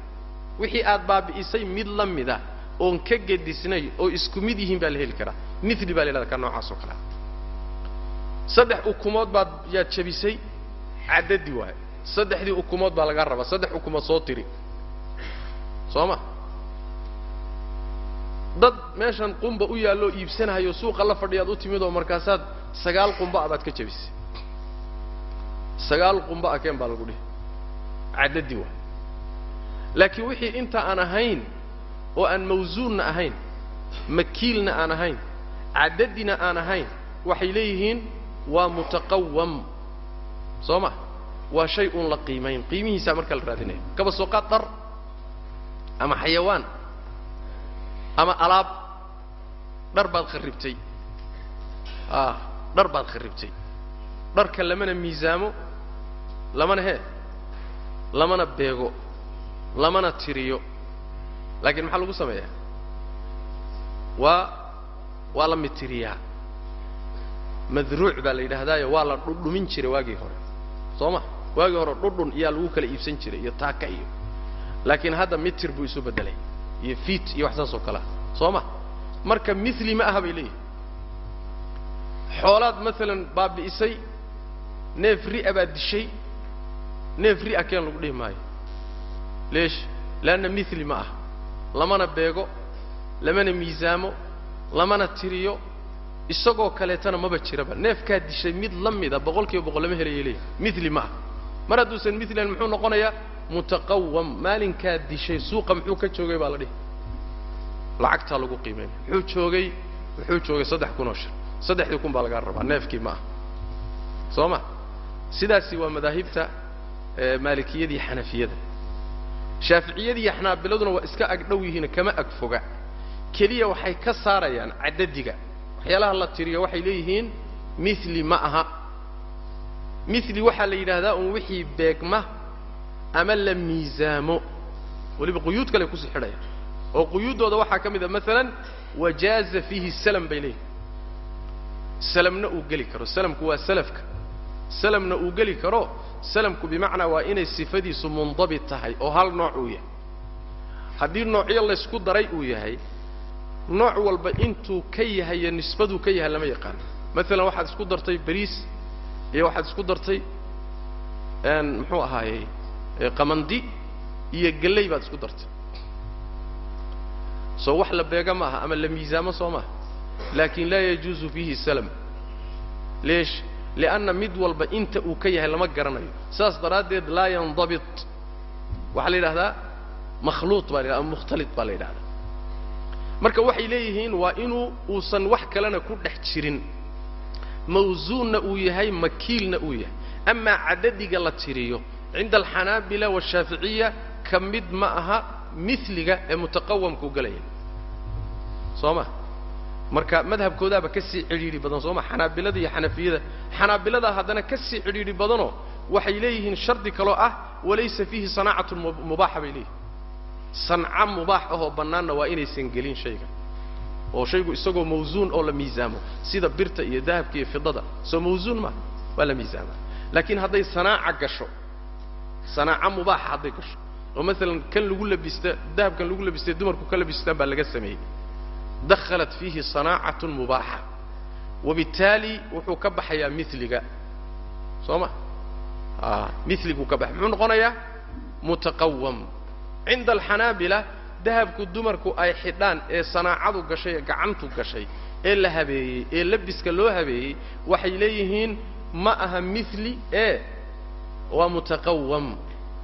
Wixii aad baabi'isay mid la mid ah oon ka gedisnay oo isku mid yihiin baa la heli karaa. Mili baa la yhahda ka noocaas oo kalea saddex ukumood baad yaad jabisay caddadi waayo. Saddexdii ukumood baa lagaa rabaa. Saddex ukumood soo tiri. Soo ma dad meeshan qumba u yaalloo iibsanahayo suuqa la fadhiyaad u timid oo markaasaad sagaal qumba a baad ka jabisay. Sagaal qumba a keen baa lagu dhihi. Caddadi waay laakiin wixii inta aan ahayn oo aan mawsuunna ahayn makiilna aan ahayn caddadina aan ahayn waxay leeyihiin waa mutaqawam soo ma? Waa shay uun la qiimayn qiimihiisaa markaa la raadinaya kaba soo qaad dhar ama xayawaan ama alaab dhar baad kharribtay a dhar baad kharribtay dharka lamana miisaamo lamana hee lamana beego lamana tiriyo. Laakiin maxaa lagu sameeyaa? Waa waa la mitiriyaa. Madruuc baa la yidhaahdaayo waa la dhudhumin jiray waagii hore. Soo ma waagii hore dhudhun iyaa lagu kala iibsan jiray iyo taaka iyo. Laakiin hadda mitir buu isu beddelay iyo fiit iyo wax saas oo kalea soo ma marka mili ma aha bay leeyihiin xoolaad maalan baabi'isay neef ri'a baad dishay neef ri'a keen lagu dhihi maayo. Leesh leanna mili ma aha. Lamana beego lamana miisaamo lamana tiriyo isagoo kaleetana maba jiraba. Neefkaad dishay mid la mida boqol kiiba boqol lama helaya leeyahy mili ma aha. Mar hadduusan milian muxuu noqonayaa mutaqawam maalinkaad dishay suuqa muxuu ka joogay baa la dhihi. Lacagtaa lagu qiimaynaya muxuu joogay? Muxuu joogay saddex kun oo shir saddexdii kun baa lagaa rabaa neefkii ma aha. Soo ma? Sidaasi waa madaahibta maalikiyadii xanafiyada. Shaaficiyadii iyo xanaabiladuna waa iska ag dhow yihiin kama ag foga. Keliya waxay ka saarayaan caddadiga waxyaalaha la tiriyo waxay leeyihiin mili ma aha. Mili waxaa la yidhaahdaa un wixii beegma ama la miisaamo weliba quyuud kale ku sii xidhaya oo quyuuddooda waxaa ka mid a maalan wajaaza fiihi salam bay leeyihiin salamna uu geli karo. Salamku waa salafka. Salamna uu geli karo salamku bimacnaa waa inay sifadiisu mundabit tahay oo hal nooc uu yahay. Haddii noocyo laysku daray uu yahay nooc walba intuu ka yahay iyo nisbaduu ka yahay lama yaqaano maalan waxaad isku dartay bariis iyo waxaad isku dartay muxuu ahaayey qamandi iyo galley baad isku dartay. Soo wax la beega ma ama la miisaamo soo maaha. Laakin laa yajuuzu fiihi salam. Leesh lianna mid walba inta uu ka yahay lama garanayo. Saas daraaddeed laa yandabit. Waxaa la yidhahdaa makhluuط baa la yidhahda ama mukhtalit baa la yidhahdaa marka waxay leeyihiin waa inuu uusan wax kalena ku dhex jirin. Mawsuunna uu yahay makiilna uu yahay. Amaa cadadiga la tiriyo cinda alxanaabila washaaficiya ka mid ma aha miliga ee mutaqawamkuu galaya soo ma marka madhabkoodaaba ka sii cidhiidhi badan soo ma xanaabilada iyo xanafiyada xanaabiladaa haddana ka sii cidhiidhi badanoo waxay leeyihiin shardi kaloo ah walaysa fiihi sanaacatun mubaaxa bay leeyihiin sanca mubaax ahoo bannaanna waa inaysan gelin shayga oo shaygu isagoo mawsuun oo la miisaamo sida birta iyo dahabka iyo fidada soo mawsuun maa waa la miisaama laakiin hadday sanaaca gasho sanaaca mubaaxa hadday gasho oo maalan kan lagu labista dahabkan lagu labistay dumarku ka labistaan baa laga sameeyey. Dakhalat fiihi sanaacatun mubaaxa. Wabittaali wuxuu ka baxayaa miliga soo ma? A miliguu ka baxay muxuu noqonayaa? Mutaqawam cinda alxanaabila dahabku dumarku ay xidhaan ee sanaacadu gashay ee gacantu gashay ee la habeeyey ee labiska loo habeeyey waxay leeyihiin ma aha mili ee waa mutaqawam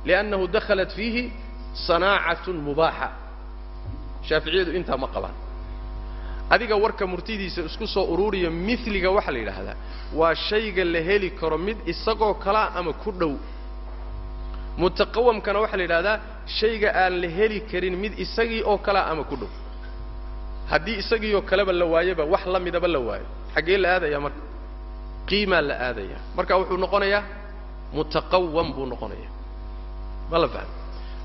liannahu dakhalat fiihi sanaacatun mubaaxa shaaficiyadu intaa adiga warka murtidiisa isku soo ururiya miliga waxaa la yidhaahdaa waa shayga la heli karo mid isagoo kalaa ama ku dhow mutaqawamkana waxaa la yidhahdaa shayga aan la heli karin mid isagii oo kalaa ama ku dhow haddii isagii oo kaleba la waayoba wax la midaba la waayo xaggee la aadaya marka qiimaa la aadaya marka wuxuu noqonayaa mutaqawam buu noqonaya. Ma la fahmi.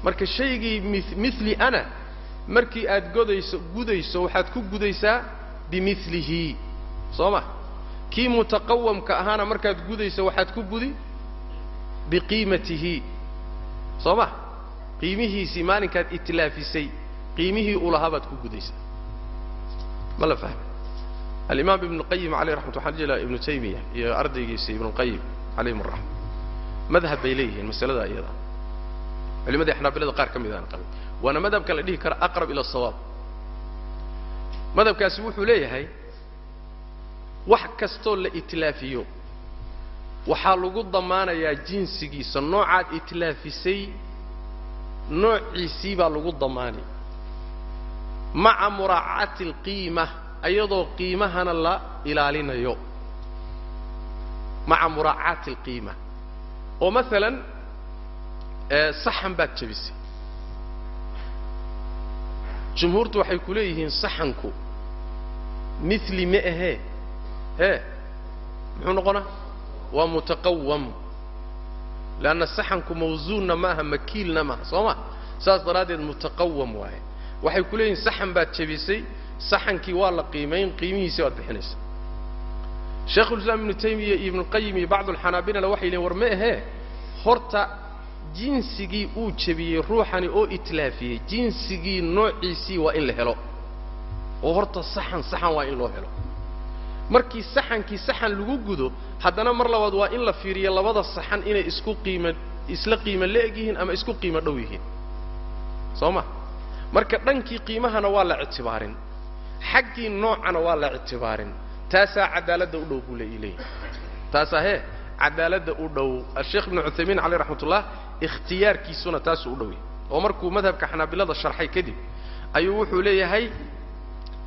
Marka shaygii mi mili ana markii aad godayso gudayso waxaad ku gudaysaa bimilihi soo ma? Kii mutaqawamka ahaana markaad gudayso waxaad ku gudi biqiimatihi. Soo ma? Qiimihiisii maalinkaad itlaafisay qiimihii u lahaa baad ku gudaysaa. Ma la fahmi. Alimaam ibnu qayim aleyh raxmat waxaan jela ibnu taymiya iyo ardaygiisa ibnuqayim calayhim araxma madhab bay leeyihiin masalada iyada. Culimadii xanaabilada qaar ka mid aan qabin waana madhabka la dhihi kara aqrab ila asawaab madhabkaasi wuxuu leeyahay wax kastoo la itlaafiyo waxaa lagu damaanayaa jinsigiisa. Noocaad itlaafisay noociisii baa lagu damaanay. Maca muraacati alqiima iyadoo qiimahana la ilaalinayo. Maca muraacaati alqiima oo maalan saxan baad jabisay. Jumhuurtu waxay ku leeyihiin saxanku mili ma ahee ee muxuu noqonaa waa mutaqawam leanna saxanku mawsuunna maaha makiilna maaha soo ma? Saas daraaddeed mutaqawam waaye. Waxay ku leeyihiin saxan baad jabisay saxankii waa la qiimayn qiimihiisii waad bixinaysa shaekhulislaam ibnu taymiya iyo ibnuqayim iyo bacdu alxanaabilana waxay leeyiin war ma ahee? Horta jinsigii uu jebiyey ruuxani oo itlaafiyey jinsigii noociisii waa in la helo. Oo horta saxan saxan waa in loo helo. Markii saxankii saxan lagu gudo haddana mar labaad waa in la fiiriyo labada saxan inay isku qiima isla qiimo la-eg yihiin ama isku qiimo dhow yihiin. Soo ma? Marka dhankii qiimahana waa la ictibaarin. Xaggii noocana waa la ictibaarin taasaa cadaaladda u dhow buu le leeyahy taasaa hee cadaaladda u dhow asheekh ibnu cuthaymiin caleyh raxmat ullah ikhtiyaarkiisuna taasuu u dhow yahay oo markuu madhabka xanaabilada sharxay kadib ayuu wuxuu leeyahay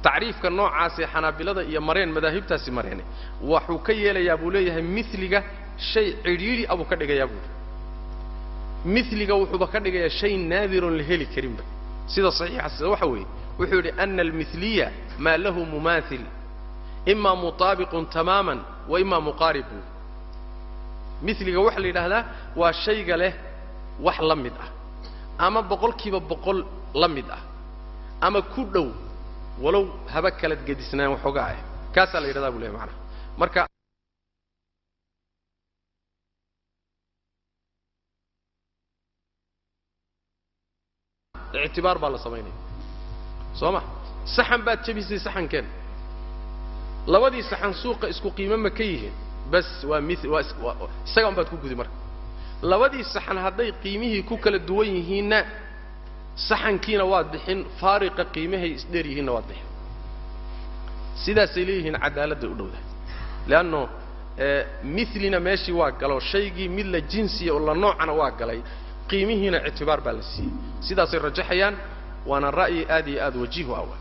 tacriifka noocaasee xanaabilada iyo mareen madaahibtaasi mareene. Waxuu ka yeelayaa buu leeyahay miliga shay cidhiidhi abuu ka dhigayaa buui miliga wuxuuba ka dhigayaa shay naadiroon la heli karinba. Sida saxiixa sida waxa weeye wuxuu yidhi ana almiliya maa lahu mumaathil ima mutaabiqun tamaaman wa ima muqaarib buu miliga waxaa la yidhaahdaa waa shayga leh wax la mid ah ama boqolkiiba boqol la mid ah ama ku dhow walow haba kala gedisnaan waxoogaa ah kaasaa la yidhahdaa bu lehay maanaha marka ictibaar baa la samaynaya soo ma saxan baad jebisay saxankeen labadii saxan suuqa isku qiimo ma ka yihiin. Bas waa mi waa isaga un baad ku gudi marka. Labadii saxan hadday qiimihii ku kala duwan yihiinna saxankiina waad bixin faariqa qiimahay isdheer yihiinna waad bixin. Sidaasay leeyihiin cadaaladda u dhowdahay leanno milina meeshii waa galo shaygii mid la jinsiya oo la noocana waa galay qiimihiina ictibaar baa la siiyey. Sidaasay rajaxayaan waana ra'yi aad iyo aad wajiihu awa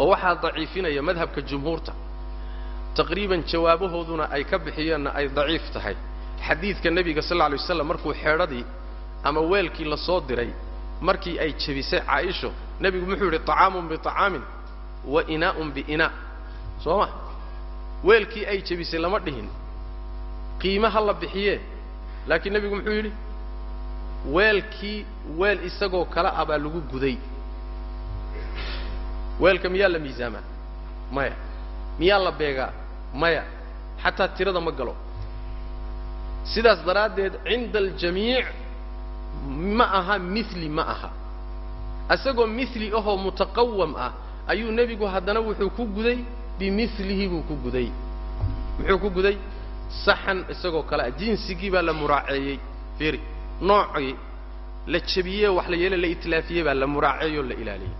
oo waxaa daciifinaya madhabka jumhuurta taqriiban jawaabahooduna ay ka bixiyeenna ay daciif tahay xadiidka nebiga sal lla alay waslam markuu xeedhadii ama weelkii la soo diray markii ay jebisay caaisho nebigu muxuu yidhi طacaamun biطacaamin wa inaa'un biinaa soo ma weelkii ay jebisay lama dhihin qiime ha la bixiyee laakiin nebigu muxuu yidhi weelkii weel isagoo kale ah baa lagu guday weelka miyaa la miisaamaa maya miyaa la beegaa maya xataa tirada ma galo. Sidaas daraaddeed cinda aljamiic ma aha mili ma aha. Isagoo mili ahoo mutaqawam ah ayuu nebigu haddana wuxuu ku guday bimilihi buu ku guday. Muxuu ku guday saxan isagoo kale ah jinsigii baa la muraaceeyey. Fiiri noocii la jebiyee wax la yeele la itlaafiyey baa la muraaceeyo o la ilaaliyey.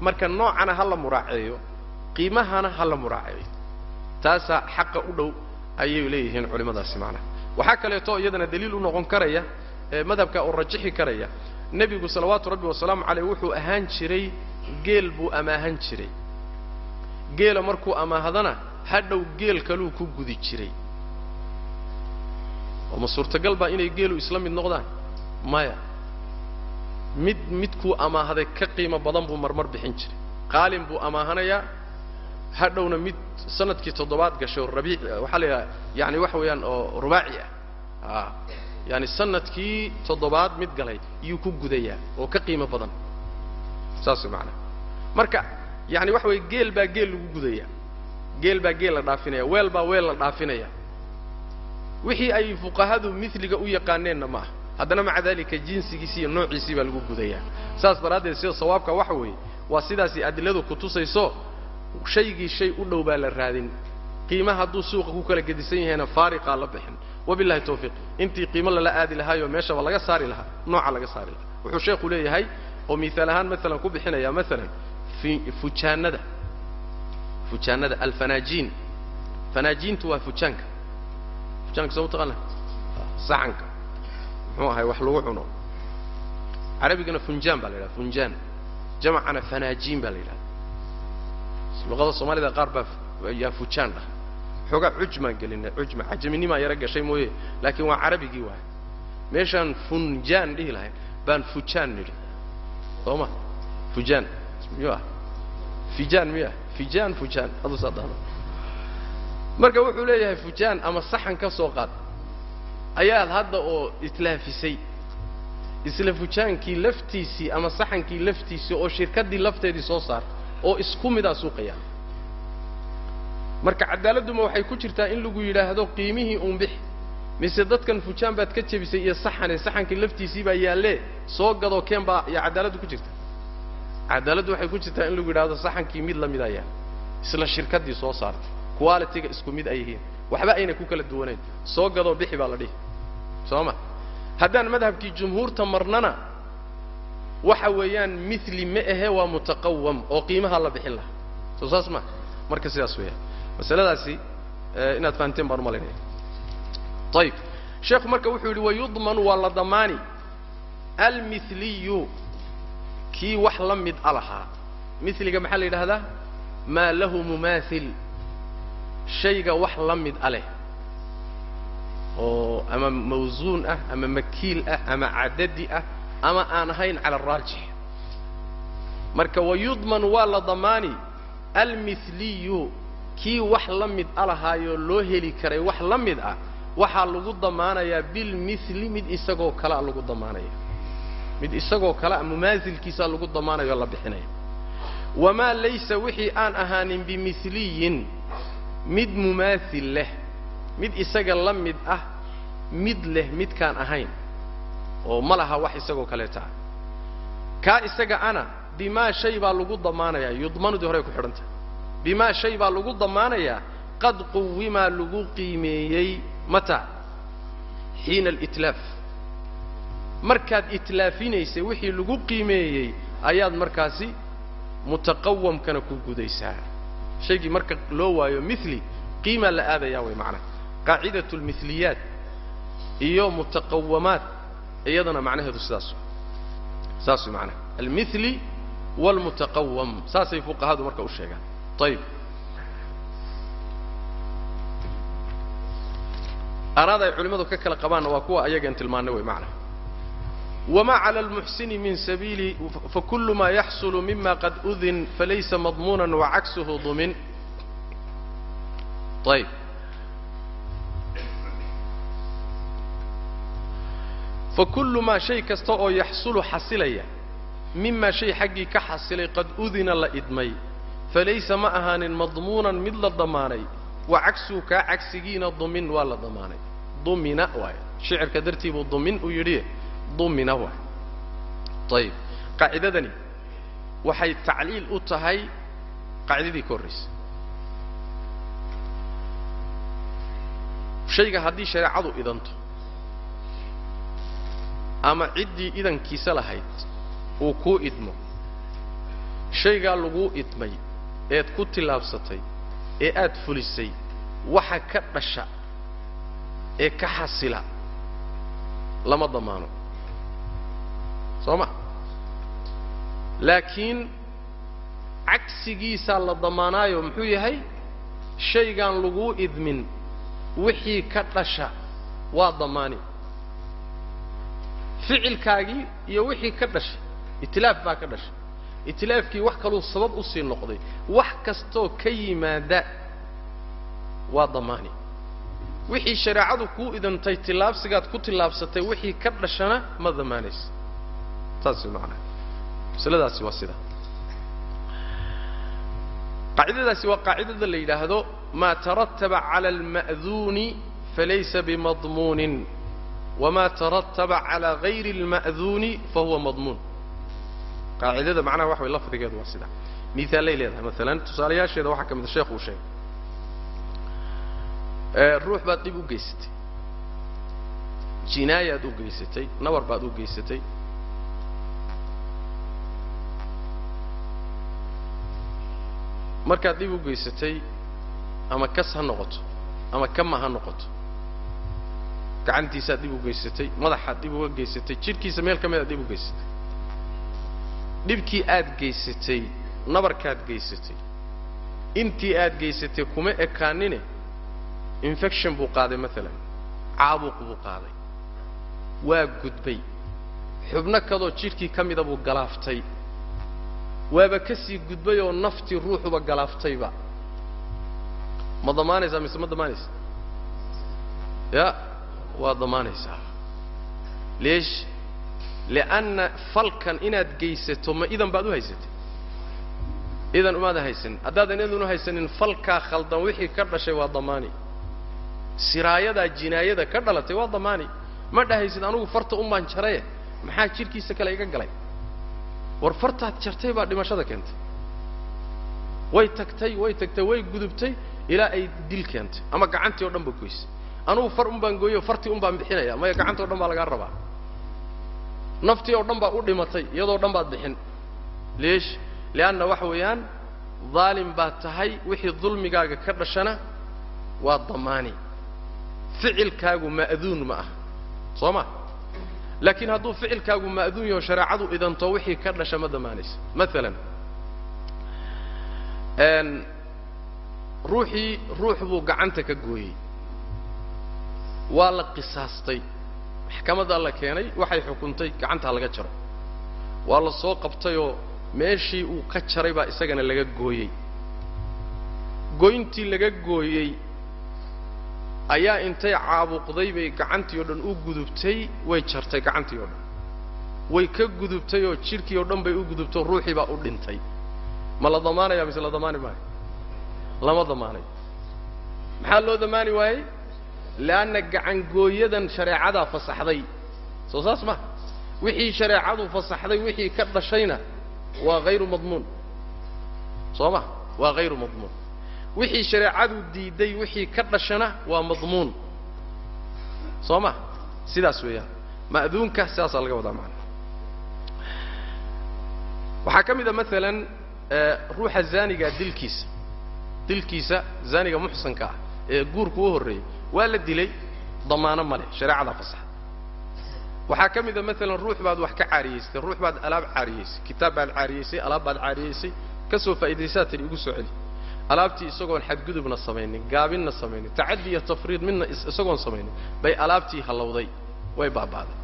Marka noocana ha la muraaceeyo qiimahana ha la muraaceeyo taasaa xaqa u dhow ayay leeyihiin culimmadaasi macnaha waxaa kaleeto iyadana daliil u noqon karaya madhabka oo rajixi karaya nebigu salawaatu rabbi wasalaamu caleyh wuxuu ahaan jiray geel buu amaahan jiray. Geela markuu amaahdana hadhow geel kaluu ku gudi jiray. Oo ma suurtagal baa inay geelu isla mid noqdaan? Maya. Mid midkuu amaahday ka qiimo badan buu marmar bixin jiray. Qaalin buu amaahanayaa hadhowna mid sannadkii toddobaad gashay oo rabiic waxaa la yidhaha yani waxa weeyaan oo rubaaci ah. A yaani sannadkii toddobaad mid galay iyuu ku gudayaa oo ka qiimo badan. Saas way macanaa marka yani waxa weeye geel baa geel lagu gudaya geel baa geel la dhaafinaya weel baa weel la dhaafinaya wixii ay fuqahadu miliga u yaqaaneenna ma aha. Haddana maca dalika jinsigiisi iyo noociisii baa lagu gudayaa. Saas daraaddeed sida sawaabka waxa weeye waa sidaasi adiladu kutusayso shaygii shay u dhow baa la raadin. Qiimaha hadduu suuqa ku kala gedisan yahayna faariqaa la bixin. Wabillahi tawfiiq. Intii qiimo lala aadi lahaayoo meeshaba laga saari lahaa nooca laga saari lahaa. Wuxuu sheekhu leeyahay oo miaal ahaan maalan ku bixinaya maalan fujaanada. Fujaanada alfanaajiin fanaajiintu waa fujaanka. Fujaanka soo mataqaana saxanka. Muxuu ahay wax lagu cuno. Carabigana funjaan baa la yidhaha funjaan. Jamacana fanaajiin baa la yidhahda luqada soomaalida qaar baa yaa fujaan dhah xoogaa cujmaan gelina cujma. Cajaminimaa yaro gashay mooye laakiin waa carabigii waay. Meeshaan funjaan dhihi lahayn baan fujaan nidhi. Soo ma fujaan miyuu ah? Fijaan miya fijaan fujaan haduu saa dahdo marka wuxuu leeyahay fujaan ama saxan ka soo qaad ayaad hadda oo itlaafisay. Isla fujaankii laftiisii ama saxankii laftiisii oo shirkaddii lafteedii soo saar oo isku midaa suuqayaan. Marka cadaaladuma waxay ku jirtaa in lagu yidhaahdo qiimihii uun bixi mise dadkan fujaan baad ka jebisay iyo saxane saxankii laftiisii baa yaallee soo gadoo keen baa yaa cadaaladdu ku jirta. Cadaaladdu waxay ku jirtaa in lagu yidhahdo saxankii mid la mid ayaa isla shirkaddii soo saartay qualitiga isku mid ay yihiin. Waxba ayna ku kala duwanayn soo gadoo bixi baa la dhihi soo ma? Haddaan madhabkii jumhuurta marnana waxa weeyaan mili ma ahe waa mutaqawam oo qiimaha la bixin lahaa. Soo saas ma marka sidaas weeyaan. Masaladaasi inaad fahanteen baan u malaynaya ayib sheekhu marka wuxuu yidhi wayudmanu waa la damaani. Almiliyu kii wax la mid a lahaa. Miliga maxaa la yidhahdaa maa lahu mumaathil shayga wax la mid a leh. Oo ama mawsuun ah ama makiil ah ama cadadi ah ama aan ahayn cala araajix marka wayudman waa la damaani almiliyu kii wax la mid a loo heli karay wax la mid ah waxaa lagu damaanayaa bilmili mid isagoo kalea lagu damaanaya. Mid isagoo kalea mumaasilkiisaa lagu damaanaya oo la bixinaya. Wamaa laysa wixii aan ahaanin bimiliyin mid mumaasil leh mid isaga la mid ah mid leh midkaan ahayn oo ma laha wax isagoo kaleeta. Kaa isaga ana bimaa shay baa lagu damaanayaa yudmanudii horey ku xidhantahay bimaa shay baa lagu damaanayaa qad quwimaa lagu qiimeeyey mata xiina alitlaaf. Markaad itlaafinaysay wixii lagu qiimeeyey ayaad markaasi mutaqawamkana ku gudaysaa. Shaygii marka loo waayo mili qiimaa la aadayaa way macnaha qaacidatu lmiliyaat iyo mutaqawamaat iyadana macnaheedu sidaas saas way macnaha almili wاlmutaqawam saasay fuqahadu marka u sheegaan ayib araada ay culimmadu ka kala qabaanna waa kuwa ayagan tilmaanay way macnaha wma clى اlmuxsini min sabiili fakulu ma yaxsulu mima qad udin falaysa madmuuna wacaksuhu dumin ayb fakulu maa shay kasta oo yaxsulu xasilaya mima shay xaggii ka xasilay qad udina la idmay. Falaysa ma ahaanin madmuunan mid la damaanay wacagsuhu kaa cagsigiina dumin waa la damaanay. Dumina waay shicirka dartii dumin u yidhi dumina waay ayib qaacidadani waxay tacliil u tahay qaacidadii ka horraysay shayga haddii shareecadu idanto ama ciddii idankiisa lahayd uu kuu idmo. Shaygaa laguu idmay eed ku tillaabsatay ee aad fulisay waxa ka dhasha ee ka xasila lama damaano. Soo ma laakiin cagsigiisaa la damaanaayo muxuu yahay? Shaygaan laguu idmin wixii ka dhasha waa damaani ficilkaagii iyo wixii ka dhashay itilaaf baa ka dhashay. Itilaafkii wax kaluu sabab u sii noqday. Wax kastoo ka yimaada waa damaani. Wixii shareecadu kuu idantay tillaabsigaad ku tillaabsatay wixii ka dhashana ma damaanaysa. Saas maanaa masaladaasi waa sida. Qaacidadaasi waa qaacidada la yidhaahdo maa tarataba cala alma'duuni falaysa bimadmuunin wma tarataba calى gayri اlma'duuni fahuwa madmuun qaacidada macnaha waxa way lafdigeedu waa sida miaalay leedahay maalan tusaalayaasheeda waxaa ka mida sheekh uu sheegay ruux baad dhib u geysatay jinaayaad u geysatay nabar baad u geysatay markaad dhib u geysatay ama kas ha noqoto ama kama ha noqoto gacantiisaad dhib u geysatay madaxaad dhib uga geysatay jidhkiisa meel ka midaad dhib u geysatay. Dhibkii aad geysatay nabarkaad geysatay. Intii aad geysatay kuma ekaanine infection buu qaaday maalan caabuq buu qaaday. Waa gudbay. Xubno kadoo jidhkii ka mida buu galaaftay. Waaba ka sii gudbay oo naftii ruuxuba galaaftayba. Ma damaanaysaa mise ma damaanaysa? Ya waa damaanaysaa leesh lianna falkan inaad geysato ma idan baad u haysatay idan umaadan haysanin haddaadan idan u haysanin falkaa khaldan wixii ka dhashay waa damaani siraayadaa jinaayada ka dhalatay waa damaani ma dhahaysid anugu farta umbaan jaraye maxaa jidhkiisa kale iga galay? War fartaad jartay baa dhimashada keentay. Way tagtay way tagtay way gudubtay ilaa ay dil keentay ama gacantii oo dhan ba goysay anugu far un baan gooyo fartii un baan bixinaya. Maya gacanta o dhan baa lagaa rabaa. Naftii oo dhan baa u dhimatay iyadoo dhan baad bixin. Leesh lianna waxa weeyaan daalim baad tahay wixii dulmigaaga ka dhashana waa damaani. Ficilkaagu ma'duun ma aha. Soo ma? Laakiin hadduu ficilkaagu ma'duun yaho shareecadu idanto wixii ka dhasha ma damaanaysa. Maalan ruuxii ruux buu gacanta ka gooyey waa la qisaastay. Maxkamaddaa la keenay waxay xukuntay gacantaa laga jaro. Waa la soo qabtayoo meeshii uu ka jaray baa isagana laga gooyey. Goyntii laga gooyey ayaa intay caabuqday bay gacantii oo dhan u gudubtay way jartay gacantii oo dhan. Way ka gudubtay oo jidhkii oo dhan bay u gudubto ruuxii baa u dhintay. Ma la damaanaya mise la damaani maayo? Lama damaanayo maxaa loo damaani waayey leanna gacangooyadan shareecadaa fasaxday soo saas ma wixii shareecadu fasaxday wixii ka dhashayna waa hayru madmuun soo ma waa hayru madmuun wixii shareecadu diiday wixii ka dhashana waa madmuun soo ma sidaas weeyaan ma'duunka sidaasaa laga wadaa macana waxaa ka mid a maalan ruuxa zaanigaa dilkiisa dilkiisa zaaniga muxsanka ah ee guurku u horreeyey waa la dilay damaano ma leh shareecadaa fasaxa. Waxaa ka mid a maalan ruux baad wax ka caariyaysatay ruux baad alaab caariyaysay kitaab baad caariyaysay alaab baad caariyaysay ka soo faa'iidaysaa tiri igu soo celi alaabtii isagoon xadgudubna samaynin gaabinna samaynin tacaddi iyo tafriid midna isagoon samaynin bay alaabtii hallowday way baaba'day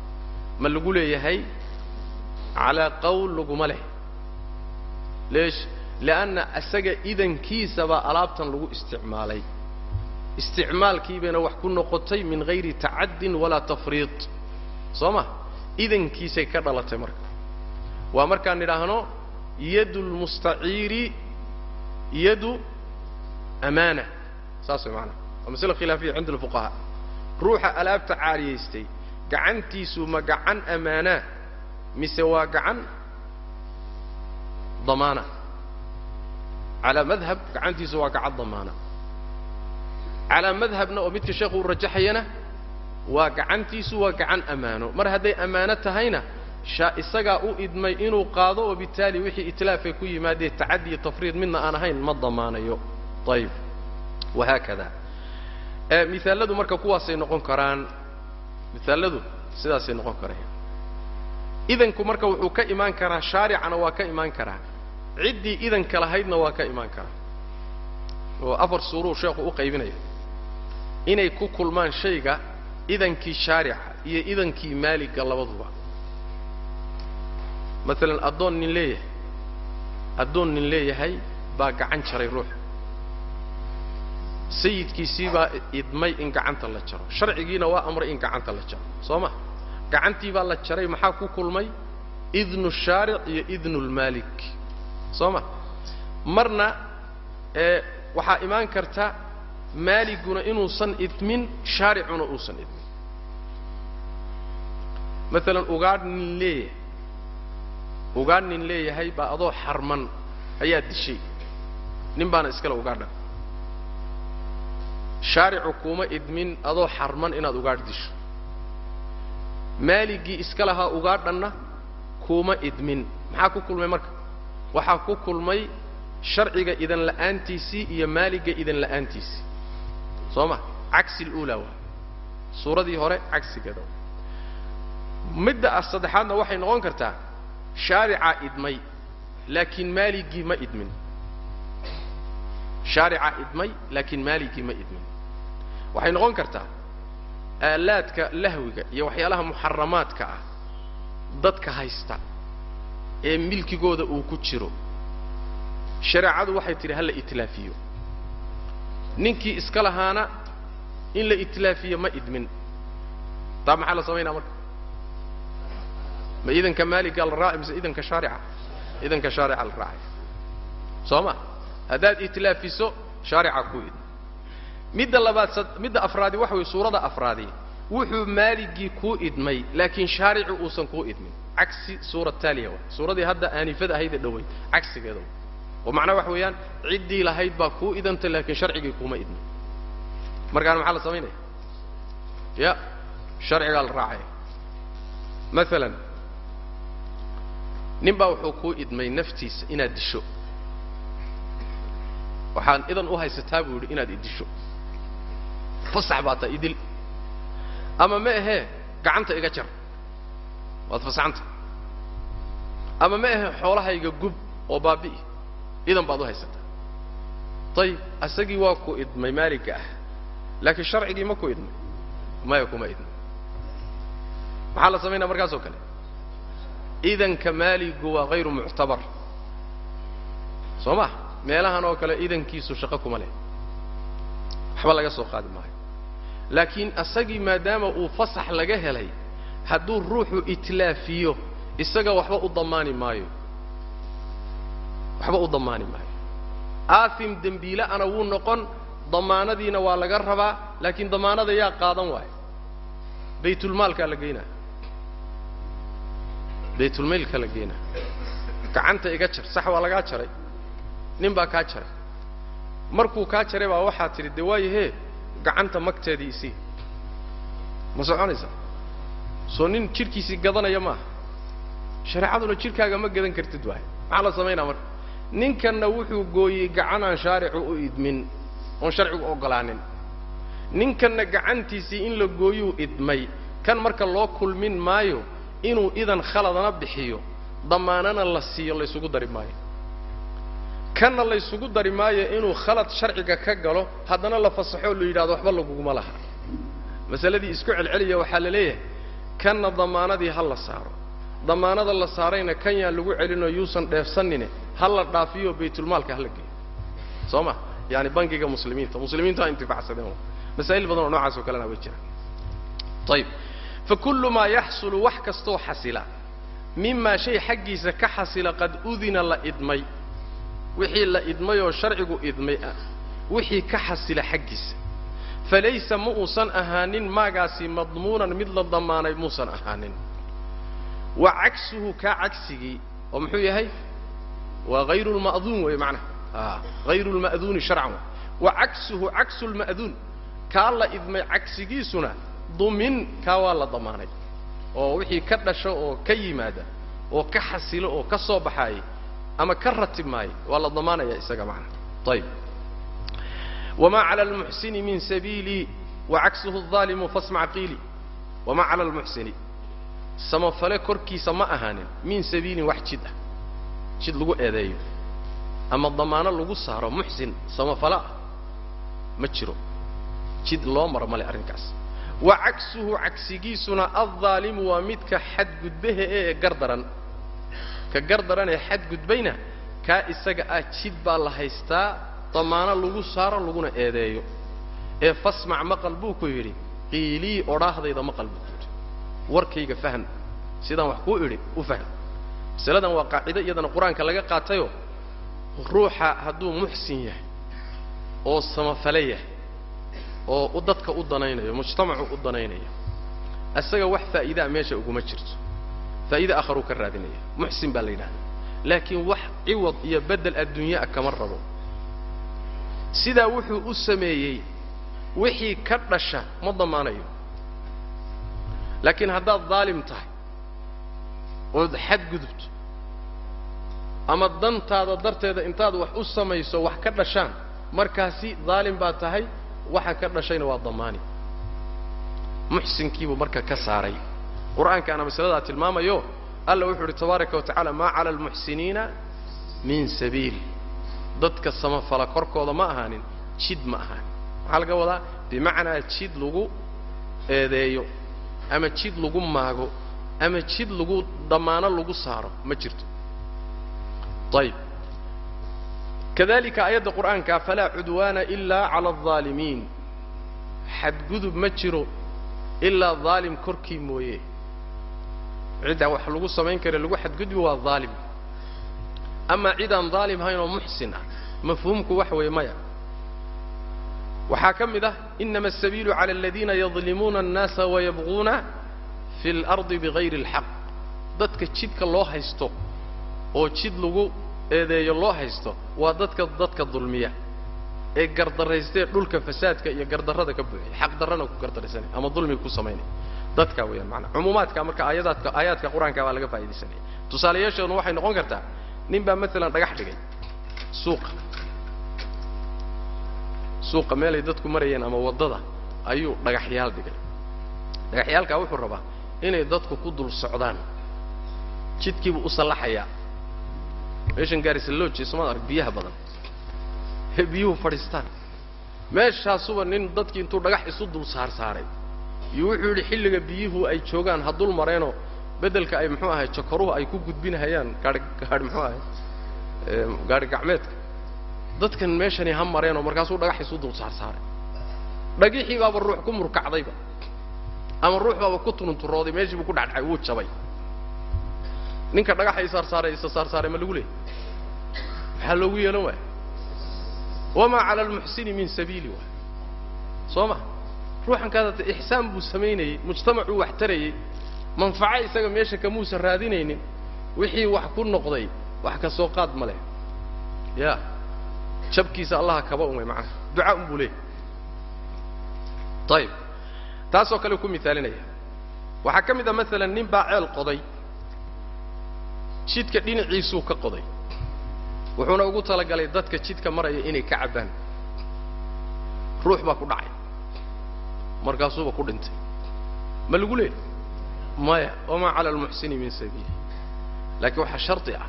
ma lagu leeyahay? Calaa qowl laguma leh. Leesh lianna isaga idankiisa baa alaabtan lagu isticmaalay isticmaalkii bayna wax ku noqotay min hayri tacaddin walaa tafriid. Soo ma? Idankiisay ka dhalatay marka. Waa markaan nidhaahno yadu lmustaciiri yadu amaana. Saas way maanaa waa masle khilaafiya cinda alfuqahaa ruuxa alaabta caariyaystay gacantiisu ma gacan amaanaa mise waa gacan damaana? Calaa madhab gacantiisu waa gacan damaana calaa madhabna oo midka sheekhu uu rajaxayana waa gacantiisu waa gacan ammaano. Mar hadday ammaano tahayna isagaa u idmay inuu qaado oo bitaali wixii itlaafay ku yimaadee tacaddi iyo tafriid midna aan ahayn ma damaanayo. Ayib wahaakada. Miaaladu marka kuwaasay noqon karaan miaaladu sidaasay noqon karayaan idanku marka wuxuu ka imaan karaa shaaricana waa ka imaan karaa. Ciddii idanka lahaydna waa ka imaan karaa. Oo afar suuruu sheekhu u qaybinaya inay ku kulmaan shayga idankii shaarica iyo idankii maaliga labaduba. Maalan addoon nin leeyahay addoon nin leeyahay baa gacan jaray ruux. Sayidkiisii baa idmay in gacanta la jaro. Sharcigiina waa amray in gacanta la jaro. Soo ma? Gacantii baa la jaray maxaa ku kulmay? Idnu shaaric iyo idnu lmaalik soo ma? Marna waxaa imaan karta maaliguna inuusan idmin shaaricuna uusan idmin. Maalan ugaadh nin leeyahay ugaadh nin leeyahay baa adoo xarman ayaa dishay. Nin baana iskale ugaadhan shaaricu kuuma idmin adoo xarman inaad ugaadh disho. Maaligii iska lahaa ugaadhanna kuuma idmin. Maxaa ku kulmay marka? Waxaa ku kulmay sharciga idan la'aantiisii iyo maaligga idan la'aantiisii soo ma cagsi luulaa waa. Suuradii hore cagsigeeda midda saddexaadna waxay noqon kartaa shaaricaa idmay laakiin maaligii ma idmin. Shaaricaa idmay laakiin maaligii ma idmin. Waxay noqon kartaa aalaadka lahwiga iyo waxyaalaha muxaramaadka ah dadka haysta ee milkigooda uu ku jiro. Shareecadu waxay tidhi ha la itlaafiyo ninkii iska lahaana in la itlaafiyo ma idmin. Taa maxaa la samaynaa marka? Ma idanka maaligaa la raaci mise idanka shaarica? Idanka shaarica la raacay soo ma? Haddaad itlaafiso shaarica ku idin. Midda labaad midda afraadi waxa weye suurada afraadi wuxuu maaligii kuu idmay laakiin shaaricu uusan kuu idmin. Cagsi suura taaliya wa. Suuradii hadda aanifada ahaydee dhoway cagsigeeda oo macnaha waxa weeyaan ciddii lahayd baa kuu idantay laakiin sharcigii kuuma idmin markaana maxaa la samaynaya ya sharcigaa la raacaya maalan nin baa wuxuu kuu idmay naftiisa inaad disho. Waxaan idan u haysataa buu yidhi inaad idisho fasax baa taa idil. Ama ma ahee gacanta iga jar. Waad fasaxanta. Ama ma ahee xoolahayga gub oo baabi'i idan baad u haysataa ayib asagii waa ku idmay maaligga ah laakiin sharcigii ma ku idmay maya kuma idmay maxaa la samaynaya markaas kale idanka maaligu waa hayru muctabar soo ma meelahan oo kale idankiisu shaqo kuma leh waxba laga soo qaadi maayo laakiin asagii maadaama uu fasax laga helay hadduu ruuxu itlaafiyo isaga waxba u damaani maayo waxba u damaani maayo. Aathim dembiile'ana wuu noqon damaanadiina waa laga rabaa laakiin damaanada yaa qaadan waayo. Baytulmaalkaa la geynaa baytulmaylka la geynaa gacanta iga jar sax waa lagaa jaray. Nin baa kaa jaray. Markuu kaa jaray baa waxaa tidhi dee waayahee gacanta magteedii isii. Ma soconaysa soo nin jidhkiisii gadanaya maaha. Shareecaduna jidhkaaga ma gadan kartid waay maxaa la samaynaa marka ninkanna wuxuu gooyey gacan aan shaaricu u idmin oon sharcigu oggolaanin ninkanna gacantiisii in la gooyuu idmay kan marka loo kulmin maayo inuu idan khaladana bixiyo damaanana la siiyo laysugu dari maayo. Kanna laysugu dari maayo inuu khalad sharciga ka galo haddana la fasaxoo la yidhahdo waxba laguguma laha. Masaladii isku celceliya waxaa la leeyahay kanna damaanadii ha la saaro damaanada la saarayna kan yaan lagu celinoo yuusan dheefsanine ha la dhaafiyo baytulmaalka hala geeyo soo ma? Yaani bangiga muslimiinta muslimiintu ha intifacsadeen masaa'il badan oo noocaas oo kalena way jiraan. Ayib fa kullu maa yaxsulu wax kastoo xasila mimaa shay xaggiisa ka xasila qad udina la idmay. Wixii la idmay oo sharcigu idmay ah wixii ka xasila xaggiisa. Falaysa ma uusan ahaanin maagaasi madmuunan mid la damaanay muusan ahaanin wa cagsuhu kaa cagsigii oo muxuu yahay waa hayru lma'duun wey macnaha a hayru lma'duuni sharcan wa cagsuhu cagsu lma'duun kaa la idmay cagsigiisuna dumin kaa waa la damaanay oo wixii ka dhasho oo ka yimaada oo ka xasilo oo ka soo baxaayay ama ka ratib maayo waa la damaanaya isaga macnaha ayib wma clى اlmuxsini min sabiili wacagsuhu الظaalimu fasmac qiili wama clى اlmuxsini samafale korkiisa ma ahaanin. Min sabiilin wax jid ah. Jid lagu eedeeyo. Ama damaano lagu saaro muxsin samafale ah. Ma jiro. Jid loo maro male arrinkaas. Wa cagsuhu cagsigiisuna addaalimu waa midka xadgudbaha ee gardaran. Ka gardaran ee xadgudbayna kaa isaga ah jid baa la haystaa damaano lagu saaro laguna eedeeyo. Ee fasmac maqal buu ku yidhi qiilii odhaahdayda maqal buu warkayga fahan. Sidaan wax kuu idhi u fahan. Masaladan waa qaacido iyadana qur'aanka laga qaatayo. Ruuxa hadduu muxsin yahay oo samafale yahay oo u dadka u danaynayo mujtamacu u danaynayo isaga wax faa'iidaa meesha uguma jirto. Faa'iida akharuu ka raadinaya. Muxsin baa la yidhahda laakiin wax ciwad iyo beddel adduunyaa kama rabo. Sidaa wuxuu u sameeyey wixii ka dhasha ma damaanayo laakiin haddaad daalim tahay ood xadgudubto ama dantaada darteeda intaad wax u samayso wax ka dhashaan markaasi daalim baa tahay waxa ka dhashayna waa damaani muxsinkiibuu marka ka saaray qur'aankaana masaladaa tilmaamayo alla wuxuu uhi tabaaraka wa tacaala maa cala almuxsiniina min sabiil dadka samafala korkooda ma ahaanin jid ma ahaanin maxaa laga wadaa bimacnaa jid lagu eedeeyo ama jid lagu maago ama jid lagu damaano lagu saaro ma jirto. Ayib kadalika aayadda qur'aanka falaa cudwaana ilaa cala aldaalimiin xadgudub ma jiro ilaa daalim korkii mooye. Ciddaa wax lagu samayn kare lagu xadgudbi waa daalim amaa cidaan daalim hayn oo muxsin ah. Mafhuumku wax weeye maya waxaa ka mid ah inama asabiilu cala aladiina yadlimuuna annaasa wayabquuna fi اlardi bigayri اlxaq dadka jidka loo haysto oo jid lagu eedeeyo loo haysto waa dadka dadka dulmiya ee gardarraystee dhulka fasaadka iyo gardarrada ka buuxiya xaq darrana ku gardaraysanaya ama dulmiga ku samaynaya dadkaa weeyaan maanaa cumuumaadka marka aayadaadka aayaadka qur'aanka baa laga faaidaysanaya tusaalayaasheeduna waxay noqon kartaa nin baa maalan dhagax dhigay suuqa suuqa meelay dadku marayeen ama waddada ayuu dhagaxyaal dhigay. Dhagaxyaalkaa wuxuu rabaa inay dadku ku dul socdaan. Jidkiibuu u sallaxayaa. Meeshan gaarisalooji somaad arag biyaha badan. Ee biyuhu fadhiistaan. Meeshaasuba nin dadkii intuu dhagax isu dul saar saaray. Iyo wuxuu yidhi xilliga biyuhu ay joogaan ha dul mareenoo beddelka ay muxuu ahay jakoruhu ay ku gudbinahayaan gaari gaari muxuu ahay gaari gacmeedka dadkan meeshani ha mareenoo markaasuu dhagax isu dul saar saaray dhagixii baaba ruux ku murkacdayba. Ama ruux baaba ku turunturooday meeshii buu ku dhacdhacay wuu jabay. Ninka dhagaxa i saarsaaray isa saarsaaray ma lagu leeyay maxaa loogu yeelan waaya wamaa cala almuxsini min sabiili waay. Soo ma? Ruuxan ixsaan buu samaynayey mujtamacuu wax tarayey manfaco isaga meesha kamuusan raadinaynin wixii wax ku noqday wax ka soo qaad ma leh. Ya jabkiisa allaha kaba umay macnaha. Ducaa un buu leeyay ayib taasoo kale ku misaalinaya waxaa ka mid a maalan nin baa ceel qoday. Jidka dhinaciisuu ka qoday. Wuxuuna ugu talagalay dadka jidka maraya inay ka cabbaan. Ruux baa ku dhacay. Markaasuuba ku dhintay. Ma lagu leehay maya wamaa cala almuxsini min sabiili. Laakiin waxaa shardi ah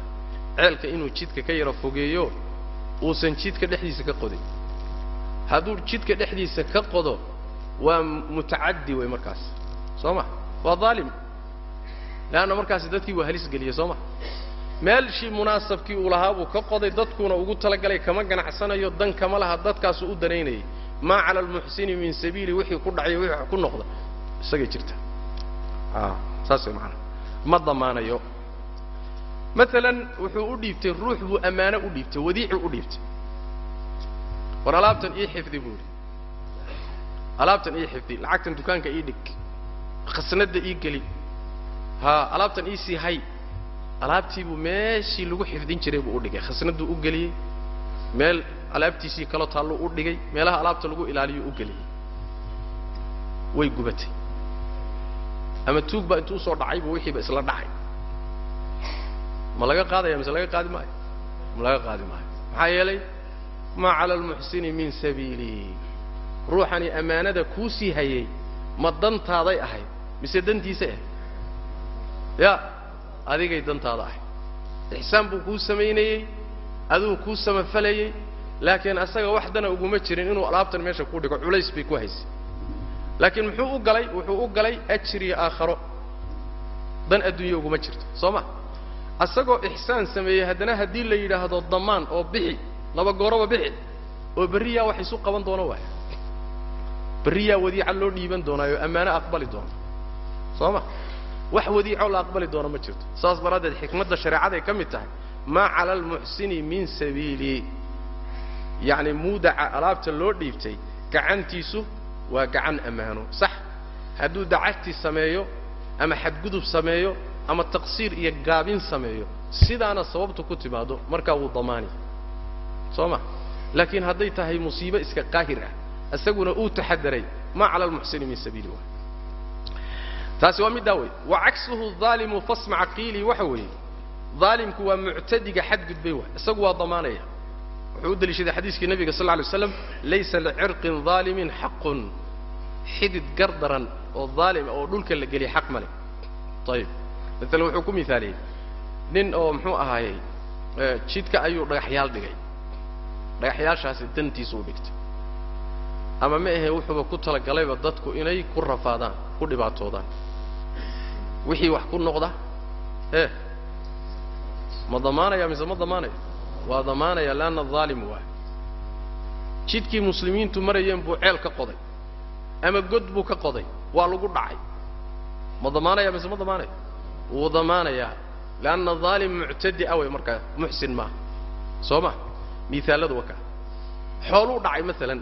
ceelka inuu jidka ka yaro fogeeyo uusan jidka dhexdiisa ka qodin hadduu jidka dhexdiisa ka qodo waa mutacaddi wey markaas. Soo ma? Waa daalim leanna markaasi dadkii waa halis geliyey soo ma? Meelshii munaasabkii uu lahaa buu ka qoday dadkuuna ugu talagalay kama ganacsanayo dan kama laha dadkaasu u danaynayay. Maa cala almuxsini min sabiili wixii ku dhacay wixii ku noqda. Isagay jirta. Saas macanaa ma damaanayo maalan wuxuu u dhiibtay ruux buu ammaano u dhiibtay wadiicuu u dhiibtay. War alaabtan ii xifdi buu idhi alaabtan ii xifdi lacagtan dukaanka ii dhig khasnadda ii geli. Haa alaabtan ii sii hay. Alaabtii buu meeshii lagu xifdin jiray buu u dhigay. Khasnadduu u geliyey meel alaabtiisii kaloo taalluu u dhigay meelaha alaabta lagu ilaaliyo u geliyey way gubatay. Ama tuug baa intuu u soo dhacay buu wixiiba isla dhacay ma laga qaadaya mise laga qaadi maayo? Ma laga qaadi maayo. Maxaa yeelay maa cala almuxsini min sabiili. Ruuxani ammaanada kuu sii hayay ma dantaaday ahayd. Mise dantiisay ahayd ya adigay dantaada ahay ixsaan buu kuu samaynayey aduu kuu samafalayey laakiin asaga wax dana uguma jirin inuu alaabtan meesha ku dhigo. Culays bay ku haysay laakiin muxuu u galay? Wuxuu u galay ajriya aakharo. Dan adduunye uguma jirto. Soo ma asagoo ixsaan sameeyey haddana haddii la yidhaahdo damaan oo bixi laba gooroba bixi oo berriyaa wax isu qaban doono waay. Berriyaa wadiica loo dhiiban doonaayo ammaano aqbali doona soo ma? Wax wadiicoo la aqbali doono ma jirto. Saas daraaddeed xikmadda shareecaday ka mid tahay maa cala almuxsini min sabiili. Yacni muudaca alaabta loo dhiibtay gacantiisu waa gacan ammaano. Sax hadduu dacagti sameeyo ama xadgudub sameeyo ama taqsiir iyo gaabin sameeyo sidaana sababtu ku timaado markaa wuu damaani. Soo ma laakiin hadday tahay musiibo iska qaahir ah isaguna uu taxadaray maa cala almuxsini min sabiili waay. Taasi waa middaa wey wa cagsuhu aalimu fasmaca qiilii waxa weeye aalimku waa muctadiga xadgudbay waay isagu waa damaanaya. Wuxuu u deliishaday xadiiskii nabiga sal lla lay slam laysa licirqin daalimin xaqun. Xidid gardaran oo daalima oo dhulka la geliya xaq ma leh. Ayib maalan wuxuu ku mihaaliyey nin oo muxuu ahaayey jidka ayuu dhagaxyaal dhigay. Dhagaxyaashaasi dantiisa u dhigtay. Ama ma ahe wuxuuba ku talagalayba dadku inay ku rafaadaan ku dhibaatoodaan. Wixii wax ku noqda e ma damaanaya mise ma damaanayo waa damaanaya leanna daalim waay. Jidkii muslimiintu marayeen buu ceel ka qoday. Ama god buu ka qoday. Waa lagu dhacay. Ma damaanaya mise ma damaanayo wuu damaanayaa leanna daalim muctadi awey markaa muxsin maaha soo ma? Miaaladu waa kaa xooluu dhacay maalan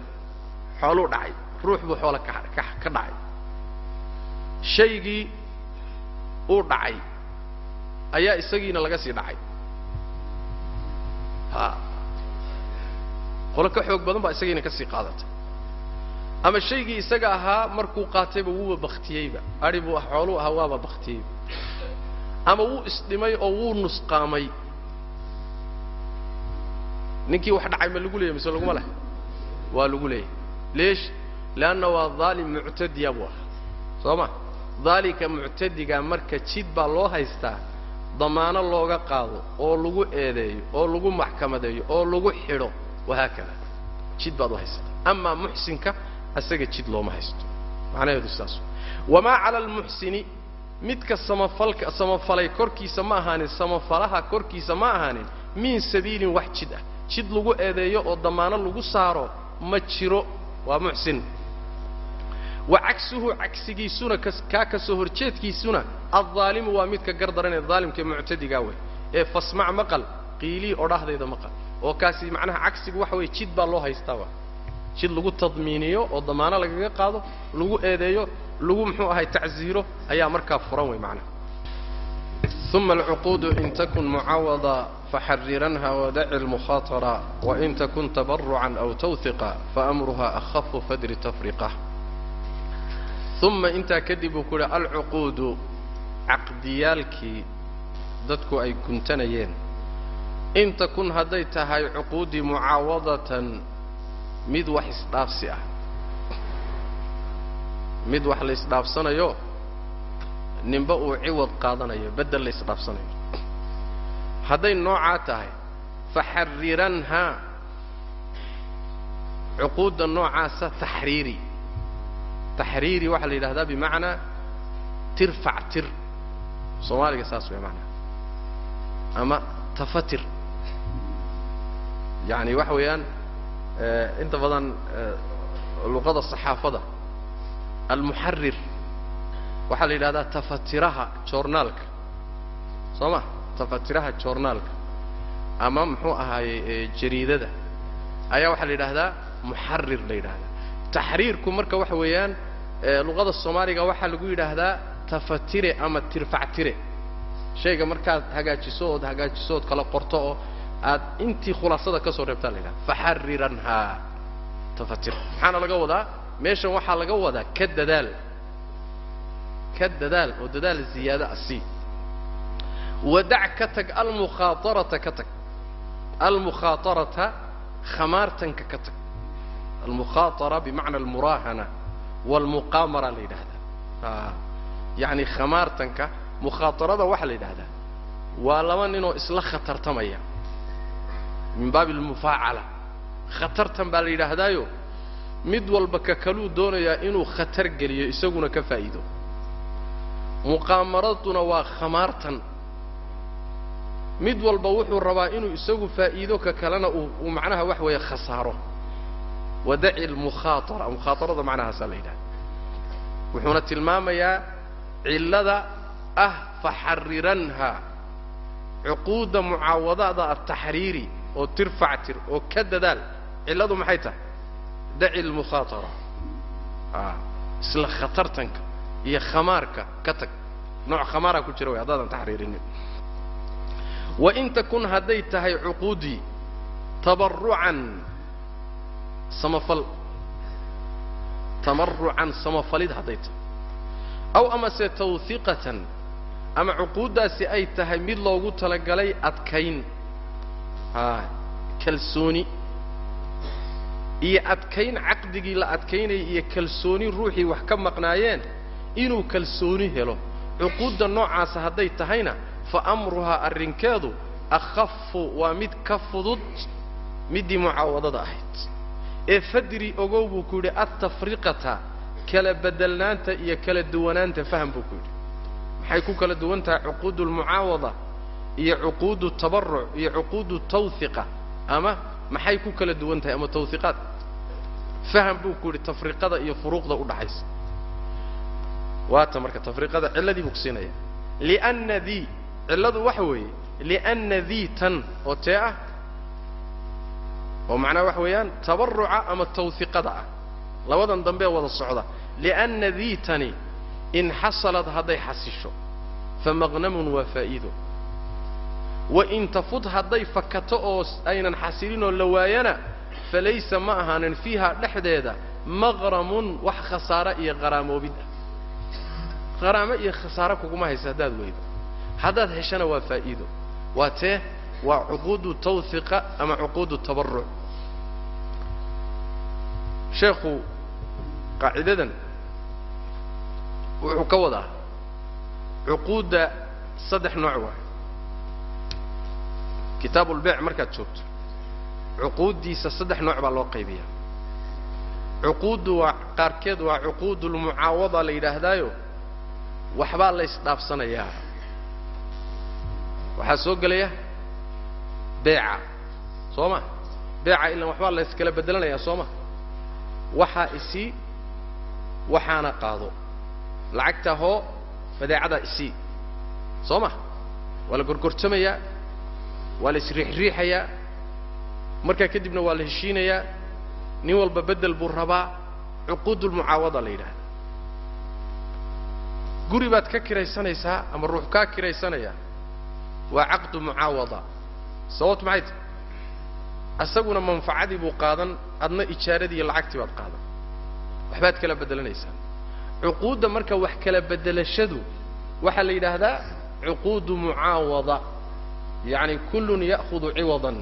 xooluu dhacay. Ruux buu xoola ka dhacay. Shaygii uu dhacay ayaa isagiina laga sii dhacay. Ha. Qolo ka xoog badan baa isagiina ka sii qaadatay ama shaygii isaga ahaa markuu qaatayba wuuba baktiyeyba adi buu xooluu ahaa waaba baktiyeyba ama wuu isdhimay oo wuu nusqaamay. Ninkii wax dhacay ma lagu leeyay mise laguma leh waa lagu leeyahy leesh leanna waa daalim muctadiya buu ahaa. Soo ma? Daalika muctadiga marka jid baa loo haystaa damaano looga qaado oo lagu eedeeyo oo lagu maxkamadeeyo oo lagu xidho wahaakada jid baad u haysataa amaa muxsinka isaga jid looma haysto. Macnaheedu sidaas wamaa cala almuxsini midka samafalka samafalay korkiisa ma ahaanin samafalaha korkiisa ma ahaanin min sabiilin wax jid ah. Jid lagu eedeeyo oo damaano lagu saaro ma jiro waa muxsin wa cagsuhu cagsigiisuna kaa ka horjeedkiisuna addaalimu waa midka gardaran ee daalimka muctadigaa wey ee fasmac maqal qiilii odhahdayda maqal. Oo kaasi macnaha cagsigu waxa weeye jid baa loo haystaaba jid lagu tadmiiniyo oo damaano lagaga qaado lagu eedeeyo lagu muxuu ahay tacziiro ayaa markaa furan wey macnaha. Uma alcuquudu in takun mucaawada faxariranha wadaci lmukhaatara wain takun tabarucan aw tawhiqa faamruha akhafu fadri tafriqa. Uma intaa kadib uu ku uhi alcuquudu caqdiyaalkii dadku ay guntanayeen. In takun hadday tahay cuquuddii mucaawadatan mid wax isdhaafsi ah mid wax la isdhaafsanayo ninba uu ciwad qaadanayo beddel la isdhaafsanayo. Hadday noocaa tahay faxariranhaa cuquudda noocaasa taxriiri. Taxriiri waxaa la yidhahdaa bimacnaa tirfac tir. Soomaaliga saas way macnaha ama tafatir. Yacani waxa weeyaan inta badan luqada saxaafada almuxarir waxaa la yidhahdaa tafatiraha joornaalka. Soo ma? Tafatiraha joornaalka. Ama muxuu ahaayey jariidada. Ayaa waxaa la yidhahdaa muxarir la yidhahdaa. Taxriirku marka waxa weeyaan luqada soomaaliga waxaa lagu yidhaahdaa tafatire ama tirfactire. Shayga markaad hagaajiso ood hagaajiso ood kala qorto oo aad intii khulaasada ka soo reebtaa la yidhahda faxariranhaa tafatir maxaana laga wadaa meeshan waxaa laga wadaa ka dadaal ka dadaal oo dadaal ziyaada a sii. Wadac ka tag almukhaaarata ka tag. Almukhaaarata khamaartanka ka tag. Almukhaaara bimacna almuraahana waalmuqaamara la yidhahdaa yani khamaartanka mukhaatarada waxaa la yidhahdaa waa laba ninoo isla khatartamaya. Min baabi almufaacala khatartan baa la yidhaahdaayo mid walba ka kaluu doonayaa inuu khatar geliyo isaguna ka faa'iido. Muqaamaraduna waa khamaartan. Mid walba wuxuu rabaa inuu isagu faa'iido ka kalena uu macnaha wax weeye khasaaro. Wadaci almukhaatara mukhaatarada macnahaasaa la yidhahda wuxuuna tilmaamayaa cillada ah faxariranha cuquudda mucaawadada ataxriiri oo tir oo ka dadaal. Cilladu maxay tahay daci almukhaatara a isla khatartanka iyo khamaarka ka tag nooc khamaara ku jira way haddaadan taxriirinin wain takun hadday tahay cuquudii tabarucan samafal tamarucan samafalid hadday tahay aw amase tawhiqatan ama cuquuddaasi ay tahay mid loogu talagalay adkayn a kalsooni iyo adkayn caqdigii la adkaynayay iyo kalsooni ruuxii wax ka maqnaayeen inuu kalsooni helo. Cuquudda noocaasa hadday tahayna fa amruhaa arrinkeedu akhafu waa mid ka fudud middii mucaawadada ahayd. Ee fadri ogow buu ku yidhi altafriqata kala bedelnaanta iyo kala duwanaanta faham buu ku yidhi. Maxay ku kala duwan tahay cuquudu almucaawada iyo cuquudu tabaruc iyo cuquudu tawhiqa ama maxay ku kala duwan tahay ama tawhiqaad faham buu ku yidhi tafriqada iyo furuuqda udhaxaysa waata marka tafriqada cilladii buu kusiinaya lianna dii cilladu waxa weeye lianna dii tan oo tee ah oo macnaha waxa weeyaan tabaruca ama tawhiqada ah. Labadan dambee wada socda. Lianna dii tani in xasalad hadday xasisho famaqnamun waa faa'iido wain tafud hadday fakato oo aynan xasilinoo la waayana falaysa ma ahaanin fiiha dhexdeeda maqramun wax khasaare iyo qaraamoobid ah qaraamo iyo khasaare kuguma haysa haddaad weydo. Haddaad heshana waa faa'iido. Waa tee waa cuquudu tawhiqa ama cuquudu tabaruc sheekhu qaacidadan wuxuu ka wadaa cuquudda saddex nooc waay kitaabu ulbeyc markaad joogto cuquuddiisa saddex nooc baa loo qaybiyaa. Cuquuddu waa qaarkeed waa cuquudulmucaawada la yidhaahdaayo waxbaa la ysdhaafsanayaa waxaa soo gelaya beeca soo ma? Beeca ilan waxbaa la yskala soo ma? Waxaa isii waxaana qaado. Lacagta hoo badeecadaa isii soo ma? Waa la gorgortamayaa waa la isriixriixayaa. Markaa kadibna waa la heshiinayaa. Nin walba beddel buu rabaa. Cuquudulmucaawada la yidhahda guri baad ka kiraysanaysaa ama ruux kaa kiraysanaya waa caqdu mucaawada. Sababt maxay tahy asaguna manfacadii buu qaadan adna ijaaradii iyo lacagtii baad qaadan. Waxbaad kala beddelanaysaa cuquudda marka wax kala beddelashadu waxaa la yidhaahdaa cuquudu mucaawada yacni kullun ya'hudu ciwadan.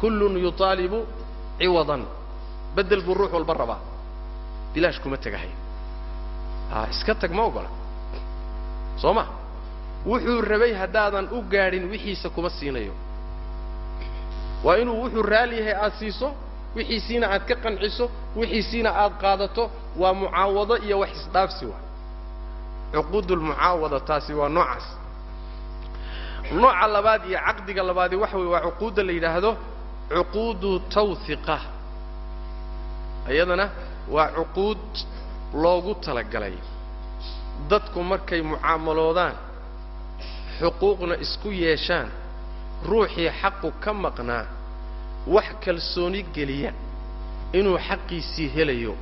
Kullun yutaalibu ciwadan. Beddel buu ruux walba rabaa. Bilaash kuma tegahay. A iska tag ma ogola. Soo ma? Wuxuu rabay haddaadan u gaadhin wixiisa kuma siinayo. Waa inuu wuxuu raali yahay aad siiso wixiisiina aad ka qanciso wixiisiina aad qaadato waa mucaawado iyo wax isdhaafsi waa. Cuquudulmucaawada taasi waa noocaas nooca labaad iyo caqdiga labaadi waxa weye waa cuquudda la yidhaahdo cuquudu tawhiqa. Iyadana waa cuquud loogu talagalay. Dadku markay mucaamaloodaan xuquuqna isku yeeshaan ruuxii xaqu ka maqnaa wax kalsooni geliya inuu xaqiisii helayo.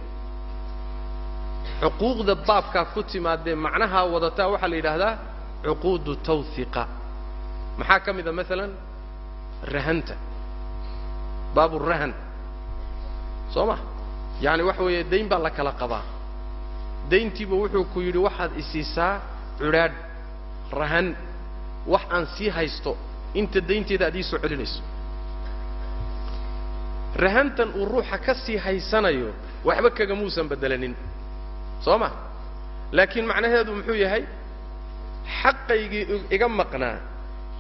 Cuquuqda baabkaa ku timaadee macnahaa wadataa waxaa la yidhaahdaa cuquudu tawhiqa maxaa ka mida maalan rahanta. Baaburahan soo ma? Yaani waxa weeye dayn baa la kala qabaa. Dayntiiba wuxuu ku yidhi waxaad isiisaa cudhaadh rahan wax aan sii haysto. Inta daynteeda aad ii soo celinayso. Rahantan uu ruuxa ka sii haysanayo waxba kagamuusan beddelanin soo ma? Laakiin macnaheedu muxuu yahay? Xaqaygii iga maqnaa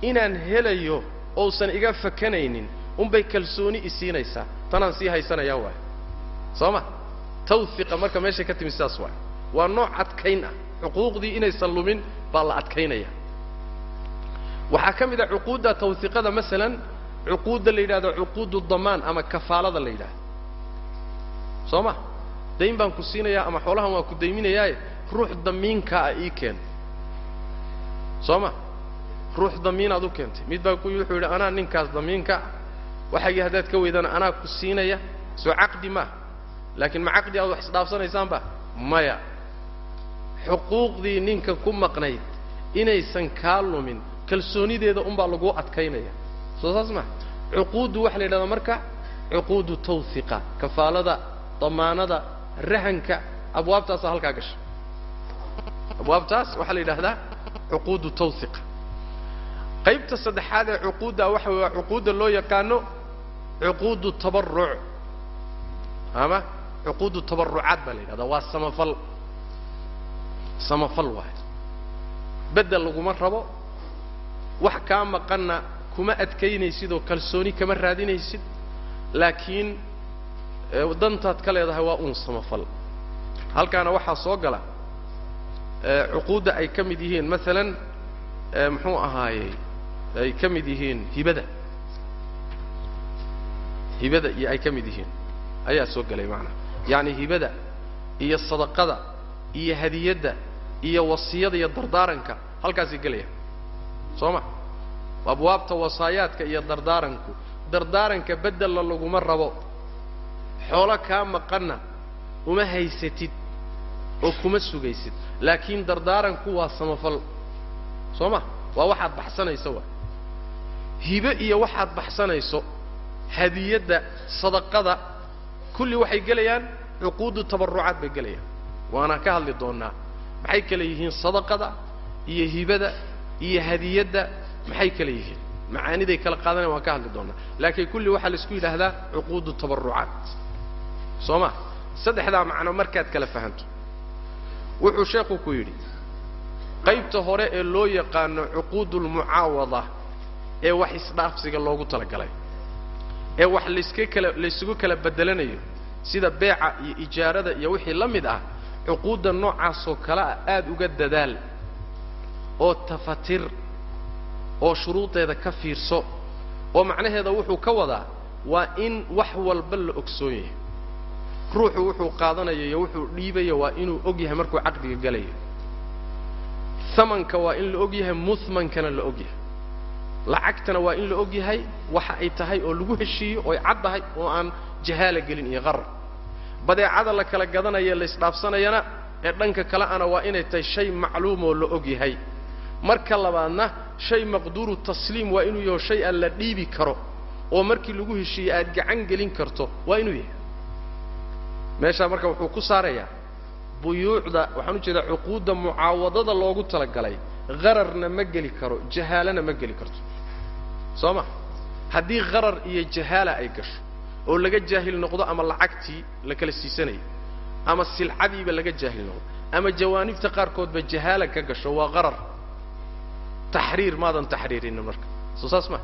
inaan helayo ousan iga fakanaynin unbay kalsooni isiinaysaa tanaan sii haysanayaa waay. Soo ma? Tawhiqa marka meeshay ka timi sidaas waay. Waa nooc adkayn ah. Xuquuqdii inaysan lumin baa la adkaynaya. Waxaa ka mid a cuquudda tawhiqada masalan cuquudda la yidhahdo cuquudu damaan ama kafaalada la yidhahdo soo ma? Dayn baan ku siinayaa ama xoolahan waan ku dayminayaaye ruux damiinkaa ah ii keen. Soo ma ruux damiinaad u keentay. Mid baa ku wuxuu yidhi anaa ninkaas damiinkaa waxaygii haddaad ka weydana anaa ku siinaya soo caqdi maaha laakiin ma caqdi aad wax isdhaafsanaysaanba maya xuquuqdii ninka ku maqnayd inaysan kaa lumin kalsoonideeda unbaa laguu adkaynaya. Soo saas maha cuquuddu waxaa la yidhahdaa marka cuquudu tawhiqa kafaalada damaanada rahanka abwaabtaasaa halkaa gasha abwaabtaas waxaa la yidhahdaa cuquudu tawhiqa qaybta saddexaad ee cuquudda waxa waa cuquudda loo yaqaano cuquudu tabaruc ama cuquudu tabarucaad baa la yidhahdaa waa samafal. Samafal waay. Beddel laguma rabo wax kaa maqanna kuma adkaynaysid oo kalsooni kama raadinaysid laakiin dantaad ka leedahay waa uun samafal. Halkaana waxaa soo gala cuquudda ay ka mid yihiin maalan muxuu ahaayey ay ka mid yihiin hibada. Hibada iyo ay ka mid yihiin. Ayaa soo gelay macanaa yacni hibada iyo sadaqada iyo hadiyadda iyo wasiyada iyo dardaaranka halkaasay gelaya soo ma? Abwaabta wasaayaadka iyo dardaaranku. Dardaaranka beddella laguma rabo. Xoolo kaa maqanna uma haysatid oo kuma sugaysid. Laakiin dardaaranku waa samafal. Soo ma? Waa waxaad baxsanayso waa hibe iyo waxaad baxsanayso hadiyadda sadaqada kulli waxay gelayaan cuquudu tabarucaad bay gelayaan. Waana ka hadli doonnaa maxay kale yihiin sadaqada iyo hibada iyo hadiyadda maxay kale yihiin? Macaaniday kala qaadanayan waan ka hadli doonnaa laakiin kulli waxaa la isku yidhaahdaa cuquudu tabarucaat soo ma? Saddexdaa macno markaad kala fahanto. Wuxuu sheekhu ku yidhi qaybta hore ee loo yaqaano cuquudulmucaawada ee wax isdhaafsiga loogu talagalay ee wax layska kala laysugu kala bedelanayo sida beeca iyo ijaarada iyo wixii la mid ah cuquudda noocaasoo kale ah aad uga dadaal oo tafatir oo shuruudeeda ka fiirso oo macnaheeda wuxuu ka wadaa waa in wax walba la ogsoon yahay ruuxu wuxuu qaadanayo iyo wuxuu dhiibayo waa inuu og yahay markuu caqdiga gelayo hamanka waa in la og yahay muhmankana la og yahay lacagtana waa in la og yahay waxa ay tahay oo lagu heshiiyo ooy caddahay oo aan jahaala gelin iyo qarar. Badeecada la kala gadanaya la isdhaafsanayana ee dhanka kale ana waa inay tahay shay macluumoo la og yahay. Marka labaadna shay maqduuru tasliim waa inuu yaho shay aan la dhiibi karo oo markii lagu heshiiye aad gacan gelin karto waa inuu yahay. Meeshaa marka wuxuu ku saarayaa buyuucda waxaan u jeedaa cuquudda mucaawadada loogu talagalay. Qararna ma geli karo jahaalana ma geli karto. Soo ma? Haddii qarar iyo jahaala ay gasho oo laga jaahil noqdo ama lacagtii la kala siisanayay ama silcadiiba laga jaahil noqdo ama jawaanibta qaarkoodba jahaala ka gasho waa qarar taxriir maadan taxriirinin marka. Soo saas ma?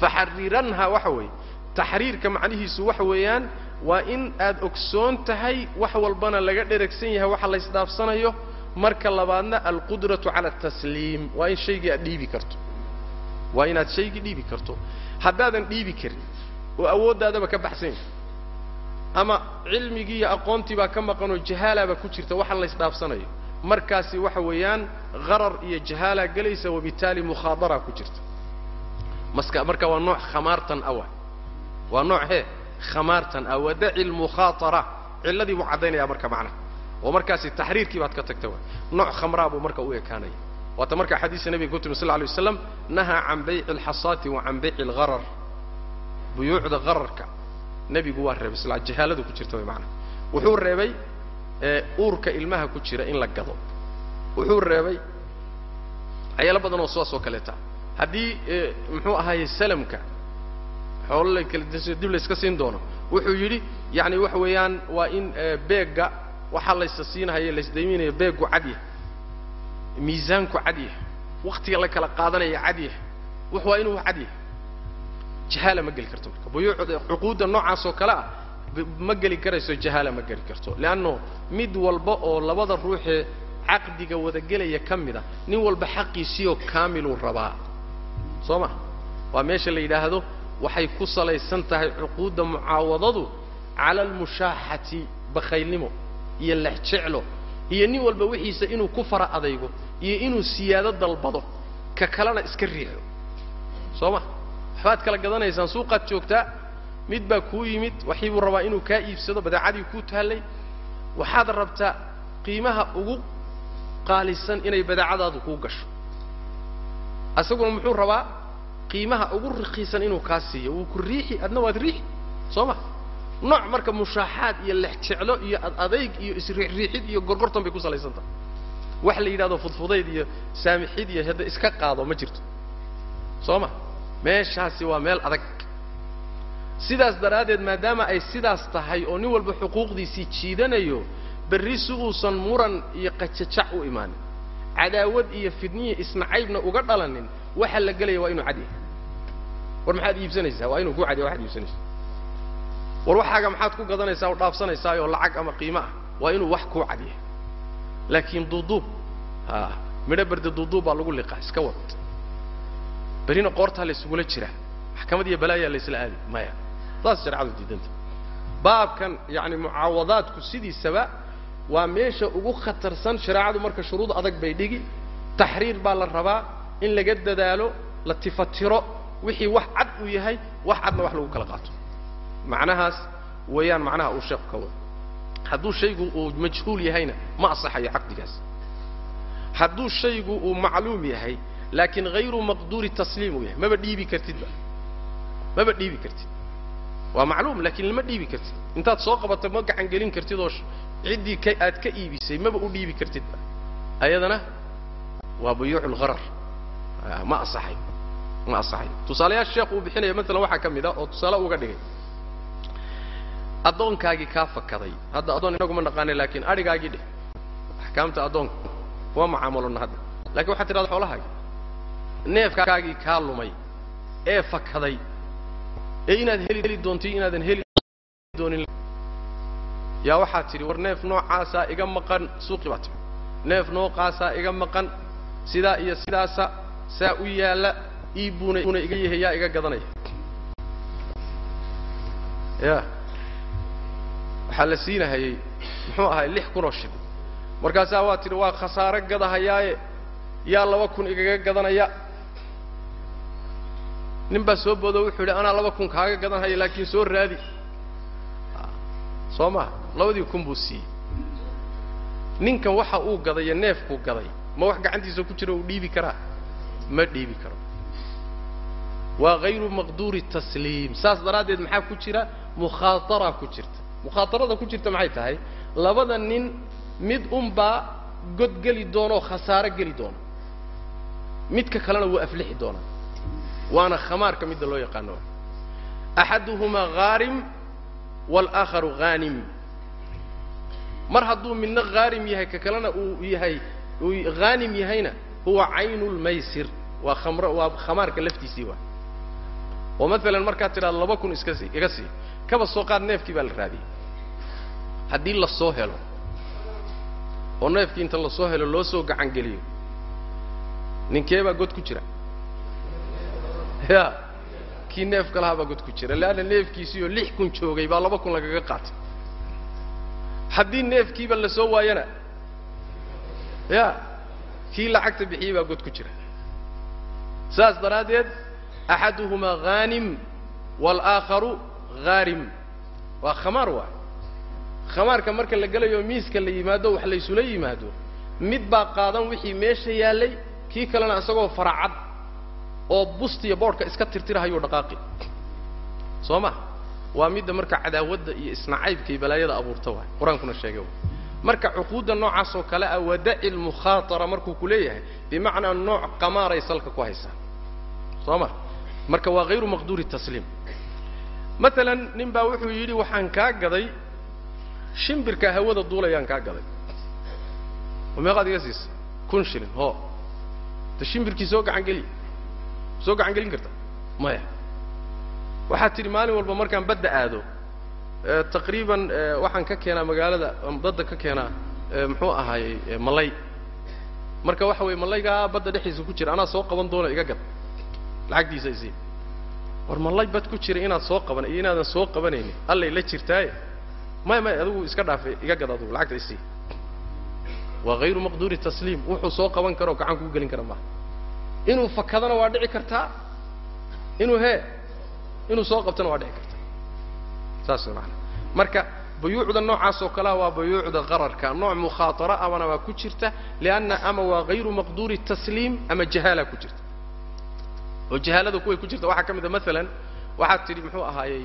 Faxariranha waxa weeye. Taxriirka macnihiisu waxa weeyaan waa in aad ogsoon tahay wax walbana laga dheragsan yahay waxa la marka labaadna alqudratu cala atasliim waa in shaygii aad dhiibi karto. Waa inaad shaygii dhiibi karto. Haddaadan dhiibi karin oo awooddaadaba ka baxsan ama cilmigii iyo aqoontii baa ka maqanoo jahaalaaba ku jirta waxa la isdhaafsanayo. Markaasi waxa weeyaan qarar iyo jahaalaa gelaysa wabitaali mukhaadaraa ku jirta. Marka waa nooc khamaartan awa. Waa nooc hee khamaartan ah wadaci cilladii buu caddaynaya marka macnaha oo markaasi taxriirkii baad ka tagta waay nooc khamraa buu marka u ekaanaya waata marka xadiisa nebiga ku timi sal lla lay waslam nahaa can bayci alxasaati wa can bayci algharar buyuucda qararka nebigu waa reebay sl jahaaladu ku jirta way macnaha wuxuu reebay uurka ilmaha ku jira in la gado. Wuxuu reebay waxyaalo badan oo sidaas oo kaleeta. Haddii muxuu ahaaye salamka xoolo la kala dib layska siin doono. Wuxuu yidhi yacni waxa weeyaan waa in beegga waxaa laysa siinahaya laysdayminayo beeggu cadyah miisaanku cadyah wakhtiga la kala qaadanaya cad yahay. Wax waa inuu cad yahay. Jahaala ma geli karto marka. Buyuucda cuquudda noocaas oo kale ah ma geli karayso jahaala ma geli karto. Leanno mid walba oo labada ruuxee caqdiga wadagelaya ka mid a nin walba xaqiisiioo kaamiluu rabaa. Soo ma? Waa meesha la yidhaahdo waxay ku salaysan tahay cuquudda mucaawadadu cala almushaaxati bakhaylnimo iyo lexjeclo iyo nin walba wixiisa inuu ku fara adaygo iyo inuu siyaado dalbado ka kalena iska riixo. Soo ma? Waxbaad kala gadanaysaan suuqaad joogtaa? Mid baa kuu yimid waxii buu rabaa inuu kaa iibsado badeecadii kuu taallay. Waxaad rabtaa qiimaha ugu qaalisan inay badeecadaadu kuu gasho. Asaguna muxuu rabaa qiimaha ugu rakiisan inuu kaa siiyo. Wuu ku riixi adna waad riixi soo ma nooc marka mushaaxaad iyo lexjeclo iyo adayg iyo isriixriixid iyo gorgortan bay ku salaysan tahay wax la yidhahdo fudfudayd iyo saamixid iyo hadda iska qaado ma jirto. Soo ma meeshaasi waa meel adag. Sidaas daraaddeed maadaama ay sidaas tahay oo nin walba xuquuqdiisii jiidanayo berri si uusan muran iyo qajajac u imaanin cadaawad iyo fidniya isnacaybna uga dhalanin waxa la gelaya waa inuu cad yahay. War maxaad iibsanaysaa? Waa inuu ku cadiya waxaad iibsanaysaa. War waxaaga maxaad ku gadanaysaa oo dhaafsanaysaa oo lacag ama qiimo ah waa inuu wax kuu cad yahay. Laakiin duuduub a midho berde duuduub baa lagu liqaa iska wad. Berrina qoortaa la isugula jiraa maxkamad iyo balaayaa la isla aadi maya. Saas shareecadu diidanta. Baabkan yacni mucaawadaadku sidiisaba waa meesha ugu khatarsan shareecadu marka shuruud adag bay dhigi taxriir baa la rabaa in laga dadaalo la tifatiro wixii wax cad uu yahay wax cadna wax lagu kala qaato. Macnahaas weeyaan macnaha uu sheeku ka wado. Hadduu shaygu uu majhuul yahayna ma asaxayo caqdigaas hadduu shaygu uu macluum yahay laakiin hayru maqduuri tasliim uu yahay maba dhiibi kartidba maba dhiibi kartid. Waa macluum laakiin lama dhiibi kartid. Intaad soo qabato ma gacan gelin kartid oo ciddii aad ka iibisay maba u dhiibi kartidba ayadana waa buyuucu lgharar ma asaxayo ma asaxayo tusaalayaasha sheekh uu bixinaya maalan waxaa ka mid a oo tusaale uga dhigay. Addoonkaagii kaa fakaday. Hadda addoon inaguma naqaanay laakiin adhigaagii dheh. Axkaamta addoonka waa macaamulona hadda. Lakin waxaad tidhahda xoolahaagi neefkaagii kaa lumay ee fakaday ee inaad heli doonto inaadan heli doonin yaa waxaad tidhi war neef noocaasaa iga maqan suuqi baa timi. Neef noocaasaa iga maqan sidaa iyo sidaasa saa u yaalla ii buuna iga yahay yaa iga gadanaya ya waxaa la siinahayey muxuu ahay lix kun oo shil. Markaasaa waa tidhi waa khasaaro gadahayaaye yaa laba kun igaga gadanaya. Nin baa soo boodo wuxuu yidhi anaa laba kun kaaga gadanhaya laakiin soo raadi. Soo maha labadii kun buu siiyey. Ninkan waxa uu gadayo neefkuu gaday ma wax gacantiisa ku jira uu dhiibi karaa? Ma dhiibi karo. Waa hayru maqduuri tasliim. Saas daraaddeed maxaa ku jira? Mukhaatara ku jirta. Mukhaatarada ku jirta maxay tahay? Labada nin mid unbaa god geli doonoo khasaaro geli doona midka kalena wuu aflixi doonaa. Waana khamaarka midda loo yaqaano. Axaduhumaa haarim wاlآakharu haanim mar hadduu midna haarim yahay ka kalena uu yahay uu haanim yahayna huwa caynu waa khamr waa khamaarka laftiisii waa. Oo maalan markaad tidhahdo laba kun iska sii iga sii. Kaba soo qaad neefkii baa la raadiyey. Haddii la soo helo oo neefkii inta la soo helo loo soo gacan ninkee baa god ku jira? Ya kii neefka lahaa baa god ku jira. Leanna neefkiisiioo lix kun joogay baa laba kun lagaga qaatay haddii neefkiiba la soo waayana ya kii lacagta bixiyey baa god ku jira. Saas daraaddeed axaduhumaa haanim wاlآakharu haarim waa khamaar waay. Khamaarka marka la gelayo miiska la yimaado wax laysula yimaado mid baa qaadan wixii meesha yaallay kii kalena isagoo faracad oo bustiya boodhka iska tirtirahayuu dhaqaaqi. Soo ma waa midda marka cadaawadda iyo isnacaybka iyo balaayada abuurta waay. Qur'aankuna sheegay marka cuquudda noocaas oo kale ah wadaci lmukhaatara markuu ku leeyahay bimacnaa nooc qamaaray salka ku haysaa. Soo ma? Marka waa hayru maqduuri tasliim. Maalan nin baa wuxuu yidhi waxaan kaa gaday shimbirka hawada duulayaan kaa gaday. Oo meeqaad iga siisa kun shilin ho ta shimbirkii soo gacan geli soo gacan gelin karta? Maya waxaad tidhi maalin walba markaan badda aado taqriiban waxaan ka keenaa magaalada badda ka keenaa muxuu ahaayey malay. Marka waxa weeye malaygaa badda dhexdiisa ku jira anaa soo qaban doona iga gad. Lacagtiisa isii war malay bad ku jira inaad soo qaban iyo inaadan soo qabanaynin allay la jirtaaye? Maya maya adigu iska dhaafay iga gad adugu lacagta isii waa hayru maqduuri tasliim wuxuu soo qaban karo gacan kuu gelin kara maaha inuu fakadana waa dhici kartaa? Inuu hee inuu soo qabtana waa dhici kartaa saas maana marka buyuucda noocaas oo kalea waa buyuucda qararka. Nooc mukhaatara amana waa ku jirta lianna ama waa hayru maqduuri tasliim ama jahaala ku jirta. Oo jahaalada kuway ku jirta. Waxaa ka mid a maalan waxaad tidhi muxuu ahaayey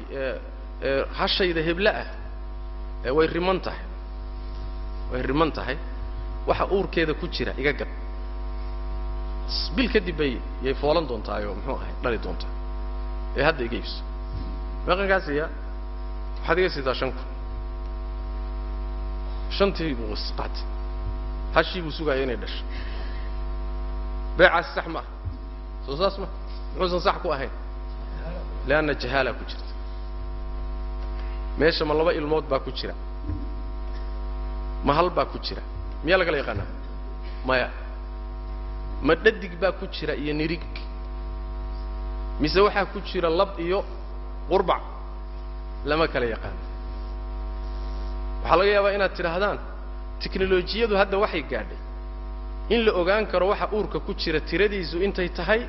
hashayda heble ah way riman tahay. Way riman tahay. Waxa uurkeeda ku jira iga gad bil kadib bay yay foolan doontaayoo muxuu ahay dhali doontaa ee hadda iga iibso meeqankaa siiyaa waxaad iga siitaa shan kun shantii buu qaatay hashii buu sugaaya inay dhasho beecaasi sax ma ah soo saas ma muxuusan sax ku ahayn leanna jahaalaa ku jirta meesha ma laba ilmood baa ku jira. Ma hal baa ku jira. Miyaa lagala yaqaanaa? Maya. Ma dhadig baa ku jira iyo nirig mise waxaa ku jira lab iyo qurbac lama kala yaqaano waxaa laga yaabaa inaad tidhaahdaan teknolojiyadu hadda waxay gaadhay. In la ogaan karo waxa uurka ku jira tiradiisu intay tahay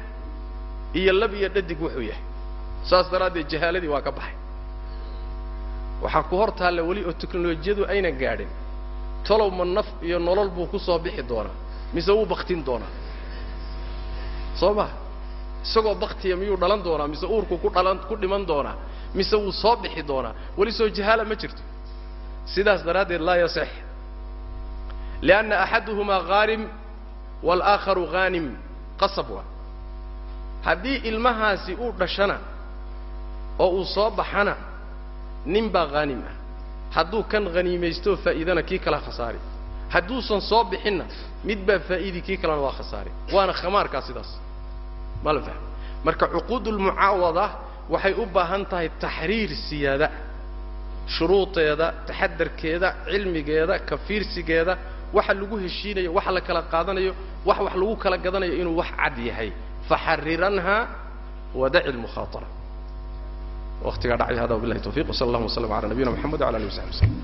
iyo lab iyo dhadig wuxuu yahay. Saas daraaddeed jahaaladii waa ka baxay. Waxaa ku hor taalla weli oo teknolojiyadu ayna gaadhin. Tolow ma naf iyo nolol buu ku soo bixi doonaa mise wuu baktin doonaa? Soo ma isagoo baktiya miyuu dhalan doonaa mise uurku ku dhalan ku dhiman doonaa mise wuu soo bixi doonaa? Weli soo jahaala ma jirto. Sidaas daraaddeed laa yasex lianna axaduhumaa khaarim waalaaakharu haanim qasab waa. Haddii ilmahaasi uu dhashana oo uu soo baxana nin baa haanim ah. Hadduu kan haniimaystoo faa'iidana kii kala khasaari hadduusan soo bixinna mid baa faa'iidi kii kalena waa khasaari waana khamaarkaa sidaas ma la fahmo marka cuquudulmucaawada waxay u baahan tahay taxriir siyaada shuruudeeda taxadarkeeda cilmigeeda ka waxa lagu heshiinayo waxa la kala qaadanayo wax wax lagu kala gadanayo inuu wax cad yahay. Faxariranha wadaci lmukhaatara waqtigaa dhacay hada wabillahi tawfiq wsala allahuma w slam ala nabiyina mxamed wala alihi wasaxbi wslm